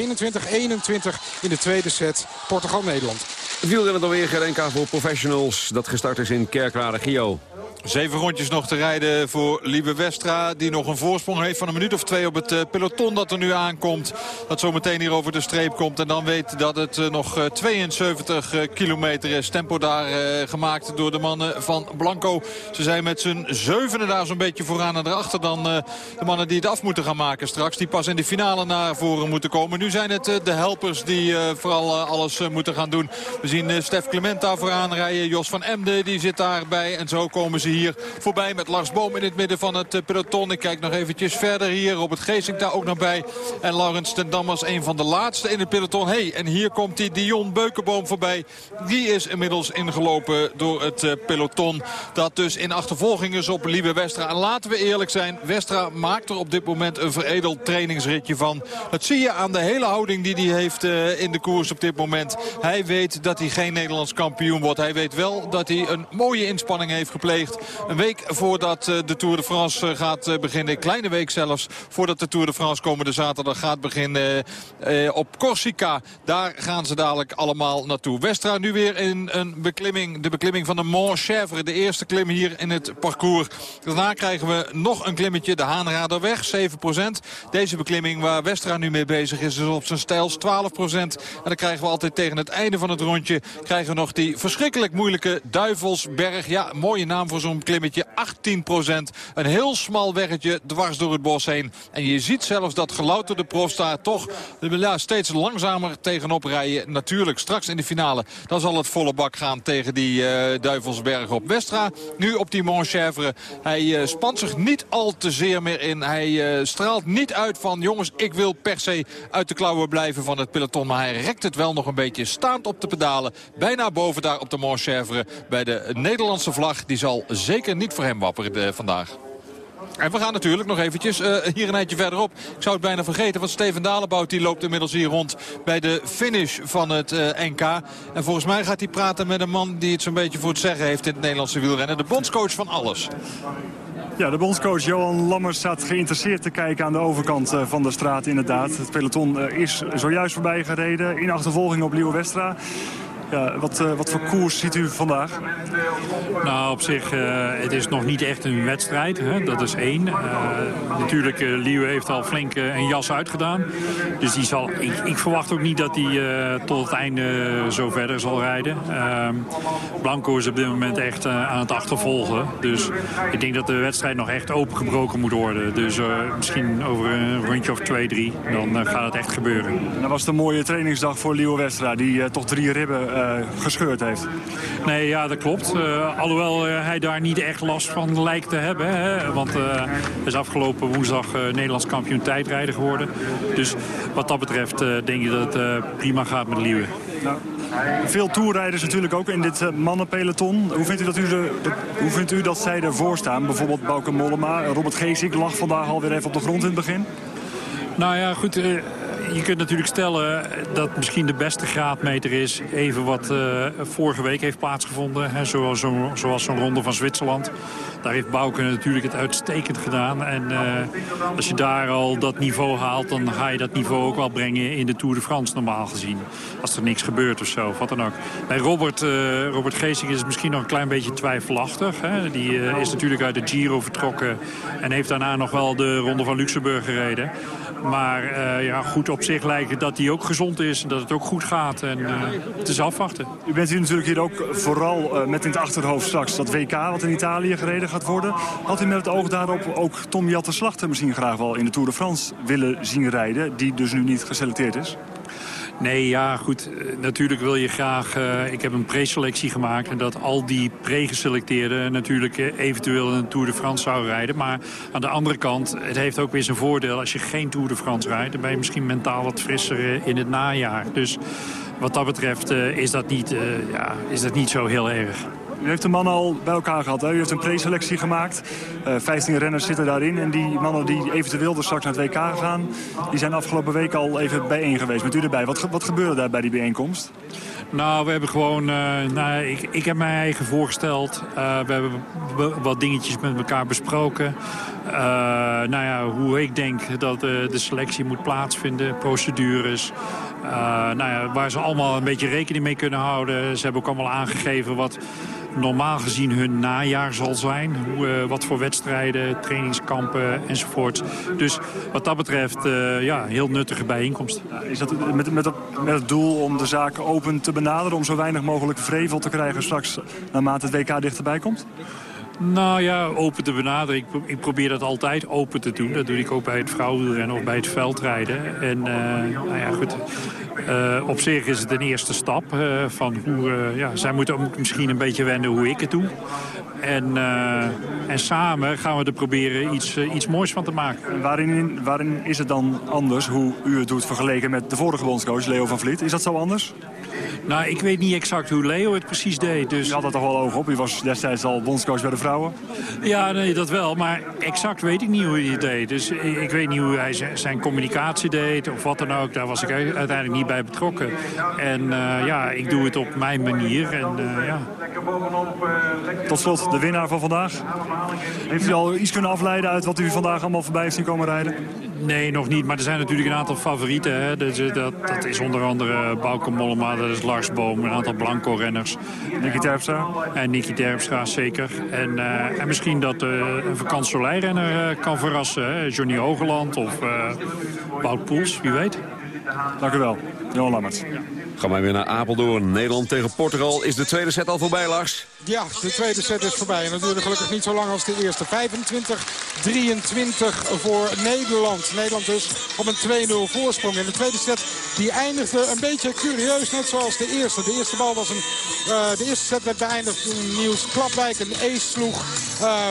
in de tweede set, Portugal-Nederland. Wielrennen dan weer geen NK voor professionals. Dat gestart is in Kerkrade Gio. Zeven rondjes nog te rijden voor Liebe Westra. Die nog een voorsprong heeft van een minuut of twee op het eh, peloton dat er nu aankomt. Dat zo meteen hier over de streep komt. En dan weet dat het eh, nog 72 eh, kilometer is. Tempo daar gemaakt door de mannen van Blanco. Ze zijn met z'n zevende daar zo'n beetje vooraan en erachter dan de mannen die het af moeten gaan maken straks. Die pas in de finale naar voren moeten komen. Nu zijn het de helpers die vooral alles moeten gaan doen. We zien Stef Clement daar vooraan rijden. Jos van Emden die zit daarbij. En zo komen ze hier voorbij met Lars Boom in het midden van het eh, peloton. Ik kijk nog eventjes verder hier. Robert Geesink daar ook nog bij. En Laurens ten Dam als een van de laatste in het peloton. hey, en hier komt die Dion Beukenboom voorbij. Die is inmiddels ingelopen door het eh, peloton. Dat dus in achtervolging is op Liebe Westra. En laten we eerlijk zijn, Westra maakt er op dit moment een veredeld trainingsritje van. Dat zie je aan de hele houding die hij heeft eh, in de koers op dit moment. Hij weet dat hij geen Nederlands kampioen wordt. Hij weet wel dat hij een mooie inspanning heeft gepleegd. Een week voordat eh, de Tour de France eh, gaat eh, beginnen. Een kleine week zelfs voordat de Tour de France komende zaterdag gaat beginnen op Corsica. Daar gaan ze dadelijk allemaal naartoe. Westra nu weer in een beklimming. De beklimming van de Mont Chèvre. De eerste klim hier in het parcours. Daarna krijgen we nog een klimmetje. De Haanraderweg, 7%. Deze beklimming waar Westra nu mee bezig is, is op zijn stijls 12%. En dan krijgen we altijd tegen het einde van het rondje... krijgen we nog die verschrikkelijk moeilijke Duivelsberg. Ja, mooie naam voor zo'n klimmetje 18% Een heel smal weggetje dwars door het bos heen. En je ziet zelfs dat gelouterde profs daar toch ja, steeds langzamer tegenop rijden. Natuurlijk, straks in de finale, dan zal het volle bak gaan tegen die uh, Duivelsberg op Westra. Nu op die Montchèvre. Hij uh, spant zich niet al te zeer meer in. Hij uh, straalt niet uit van jongens, ik wil per se uit de klauwen blijven van het peloton. Maar hij rekt het wel nog een beetje staand op de pedalen. Bijna boven daar op de Montchèvre bij de Nederlandse vlag. Die zal zeker niet voor hem wapperen eh, vandaag. En we gaan natuurlijk nog eventjes uh, hier een eindje verderop. Ik zou het bijna vergeten, want Steven Dalebout die loopt inmiddels hier rond bij de finish van het eh, NK. En volgens mij gaat hij praten met een man die het zo'n beetje voor het zeggen heeft in het Nederlandse wielrennen. De bondscoach van alles. Ja, de bondscoach Johan Lammers staat geïnteresseerd te kijken aan de overkant van de straat inderdaad. Het peloton is zojuist voorbij gereden in achtervolging op Leo Westra. Ja, wat, uh, wat voor koers ziet u vandaag? Nou, op zich, uh, het is nog niet echt een wedstrijd. Hè? Dat is één. Uh, natuurlijk, Liu heeft al flink een jas uitgedaan. Dus die zal, ik, ik verwacht ook niet dat hij tot het einde zo verder zal rijden. Ehm, Blanco is op dit moment echt aan het achtervolgen. Dus ik denk dat de wedstrijd nog echt opengebroken moet worden. Dus misschien over een rondje of twee, drie, dan gaat het echt gebeuren. En dat was een mooie trainingsdag voor Liu Westra, die toch drie ribben gescheurd heeft. Nee, ja, dat klopt. Uh, alhoewel uh, hij daar niet echt last van lijkt te hebben. Hè? Want hij is afgelopen woensdag Nederlands kampioen tijdrijder geworden. Dus wat dat betreft denk ik dat het prima gaat met Liewe. Nou, veel toerrijders natuurlijk ook in dit mannenpeloton. Hoe vindt, u dat u de, de, hoe vindt u dat zij ervoor staan? Bijvoorbeeld Bauke Mollema, Robert Geesink lag vandaag alweer even op de grond in het begin. Nou ja, goed je kunt natuurlijk stellen dat misschien de beste graadmeter is... even wat uh, vorige week heeft plaatsgevonden. Hè, zoals zo'n ronde van Zwitserland. Daar heeft Bouke natuurlijk het uitstekend gedaan. En uh, als je daar al dat niveau haalt... dan ga je dat niveau ook wel brengen in de Tour de France normaal gezien. Als er niks gebeurt of zo, of wat dan ook. Bij Robert, uh, Robert Geesing is het misschien nog een klein beetje twijfelachtig. Hè. Die is natuurlijk uit de Giro vertrokken... en heeft daarna nog wel de Ronde van Luxemburg gereden. Maar uh, ja, goed op zich lijkt dat hij ook gezond is. En dat het ook goed gaat. En uh, het is afwachten. U bent hier natuurlijk hier ook vooral uh, met in het achterhoofd straks dat WK wat in Italië gereden gaat worden. Had u met het oog daarop ook Tom Jatte Slachter misschien graag wel in de Tour de France willen zien rijden. Die dus nu niet geselecteerd is? Nee, ja, goed. Natuurlijk wil je graag... Uh, ik heb een preselectie gemaakt... en dat al die pregeselecteerden natuurlijk eventueel een Tour de France zou rijden. Maar aan de andere kant, het heeft ook weer zijn voordeel... als je geen Tour de France rijdt... dan ben je misschien mentaal wat frisser in het najaar. Dus wat dat betreft is, dat niet, ja, is dat niet zo heel erg. U heeft de mannen al bij elkaar gehad. Hè? U heeft een preselectie gemaakt. Uh, 15 renners zitten daarin. En die mannen die eventueel er straks naar het WK gaan... die zijn afgelopen week al even bijeen geweest. Met u erbij. Wat, wat gebeurde daar bij die bijeenkomst? Nou, we hebben gewoon... Uh, nou, ik, ik heb mijn eigen voorgesteld. Uh, we hebben wat dingetjes met elkaar besproken. Nou ja, hoe ik denk dat de selectie moet plaatsvinden. Procedures. nou ja, waar ze allemaal een beetje rekening mee kunnen houden. Ze hebben ook allemaal aangegeven wat normaal gezien hun najaar zal zijn. Hoe, uh, wat voor wedstrijden, trainingskampen enzovoort. Dus wat dat betreft, uh, ja, heel nuttige bijeenkomst. Is dat met, met, met het doel om de zaken open te benaderen... om zo weinig mogelijk vrevel te krijgen straks naarmate het WK dichterbij komt? Nou ja, open te benaderen. Ik, probeer dat altijd open te doen. Dat doe ik ook bij het vrouwenrennen of bij het veldrijden. En uh, nou ja, goed. Uh, op zich is het een eerste stap. Uh, van hoe, ja, zij moeten ook misschien een beetje wennen hoe ik het doe. En, en samen gaan we er proberen iets, iets moois van te maken. En waarin, waarin is het dan anders hoe u het doet vergeleken met de vorige bondscoach Leo van Vliet? Is dat zo anders? Nou, ik weet niet exact hoe Leo het precies deed. Dus... U had er toch wel oog op? U was destijds al bondscoach bij de vrouwen? Ja, nee, dat wel. Maar exact weet ik niet hoe hij het deed. Dus ik weet niet hoe hij zijn communicatie deed of wat dan ook. Daar was ik uiteindelijk niet bij betrokken. En uh, ja, ik doe het op mijn manier. En, uh, ja. Tot slot, de winnaar van vandaag. Heeft u al iets kunnen afleiden uit wat u vandaag allemaal voorbij heeft zien komen rijden? Nee, nog niet. Maar er zijn natuurlijk een aantal favorieten. Hè. Dus, dat, dat is onder andere Bauke Mollema, dat is Lars Boom, een aantal Blanco-renners. Nicky Terpstra? En Nicky Terpstra, zeker. En, uh, en misschien dat uh, een vakantsolijrenner uh, kan verrassen. Hè. Johnny Hogeland of Wout Poels, wie weet. Dank u wel, Johan Lammert. Gaan wij weer naar Apeldoorn. Nederland tegen Portugal. Is de tweede set al voorbij, Lars? Ja, de tweede set is voorbij. En dat duurde gelukkig niet zo lang als de eerste. 25-23 voor Nederland. Nederland dus op een 2-0 voorsprong. En de tweede set die eindigde een beetje curieus. Net zoals de eerste. De eerste bal was een... Uh, de eerste set werd beëindigd toen Niels Klapwijk een ace sloeg. Uh,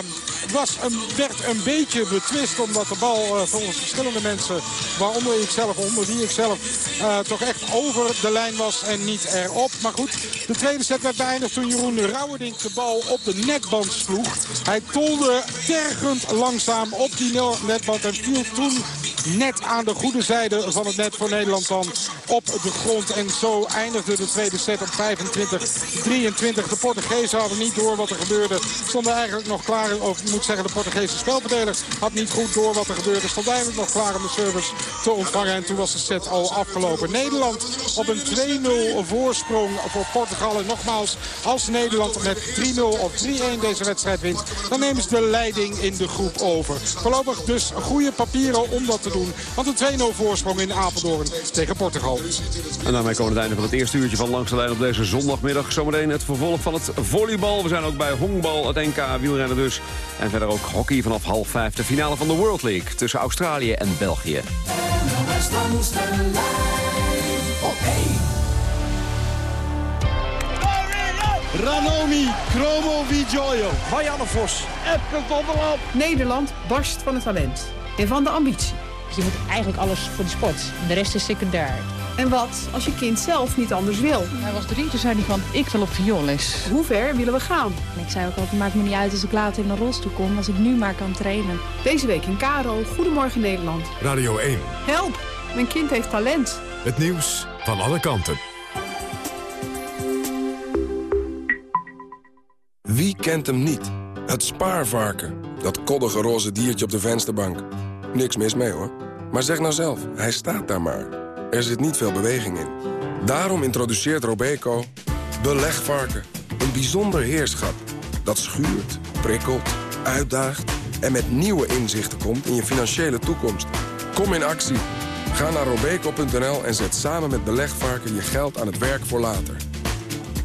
was een, werd een beetje betwist omdat de bal uh, volgens verschillende mensen, waaronder ik zelf, onder wie ik zelf, uh, toch echt over de lijn was en niet erop. Maar goed, de tweede set werd beëindigd toen Jeroen Rauwerdink de bal op de netband sloeg. Hij tolde tergend langzaam op die netband en viel toen net aan de goede zijde van het net voor Nederland dan op de grond. En zo eindigde de tweede set op 25-23. De Portugezen hadden niet door wat er gebeurde. Stonden eigenlijk nog klaar, of moet zeggen de Portugese spelverdeler had niet goed door wat er gebeurde. Stond eigenlijk nog klaar om de service te ontvangen. En toen was de set al afgelopen. Nederland op een 2-0 voorsprong voor Portugal. En nogmaals, als Nederland met 3-0 of 3-1 deze wedstrijd wint... dan nemen ze de leiding in de groep over. Voorlopig dus goede papieren om dat te doen. Want een 2-0 voorsprong in Apeldoorn tegen Portugal. En daarmee komen we het einde van het eerste uurtje van Langs de Lijn op deze zondagmiddag. Zometeen het vervolg van het volleybal. We zijn ook bij honkbal, het NK wielrennen dus. En verder ook hockey vanaf half vijf. De finale van de World League tussen Australië en België. Langs de lijn op één. Ranomi, Chromo Vigioio, Marianne Vos, Epke. Nederland barst van het talent en van de ambitie. Je moet eigenlijk alles voor de sport. De rest is secundair. En wat als je kind zelf niet anders wil? Hij was drie, toen zei hij van, ik wil op vioolles. Hoe ver willen we gaan? Ik zei ook al, het maakt me niet uit als ik later in een rolstoel kom... als ik nu maar kan trainen. Deze week in Karo, Goedemorgen Nederland. Radio 1. Help, mijn kind heeft talent. Het nieuws van alle kanten. Wie kent hem niet? Het spaarvarken. Dat koddige roze diertje op de vensterbank. Niks mis mee hoor. Maar zeg nou zelf, hij staat daar maar. Er zit niet veel beweging in. Daarom introduceert Robeco belegvarken. Een bijzonder heerschap dat schuurt, prikkelt, uitdaagt... en met nieuwe inzichten komt in je financiële toekomst. Kom in actie. Ga naar robeco.nl en zet samen met belegvarken je geld aan het werk voor later.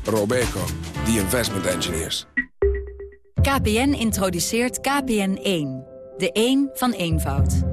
Robeco, the investment engineers. KPN introduceert KPN1. De 1 van eenvoud.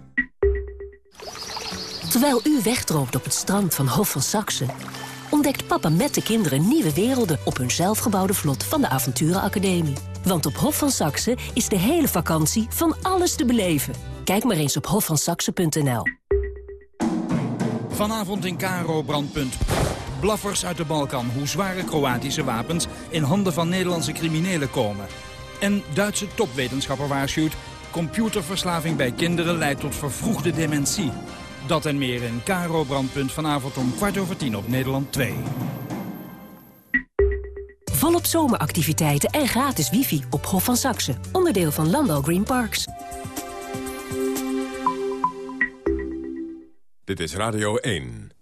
Terwijl u wegdroomt op het strand van Hof van Saxe... ontdekt papa met de kinderen nieuwe werelden... op hun zelfgebouwde vlot van de Avonturenacademie. Want op Hof van Saxe is de hele vakantie van alles te beleven. Kijk maar eens op hofvansaxe.nl. Vanavond in Karo Brandpunt. Blaffers uit de Balkan, hoe zware Kroatische wapens... in handen van Nederlandse criminelen komen. En Duitse topwetenschapper waarschuwt... computerverslaving bij kinderen leidt tot vervroegde dementie. Dat en meer in Karo Brandpunt vanavond om kwart over tien op Nederland 2. Volop zomeractiviteiten en gratis wifi op Hof van Saxe. Onderdeel van Landal Green Parks. Dit is Radio 1.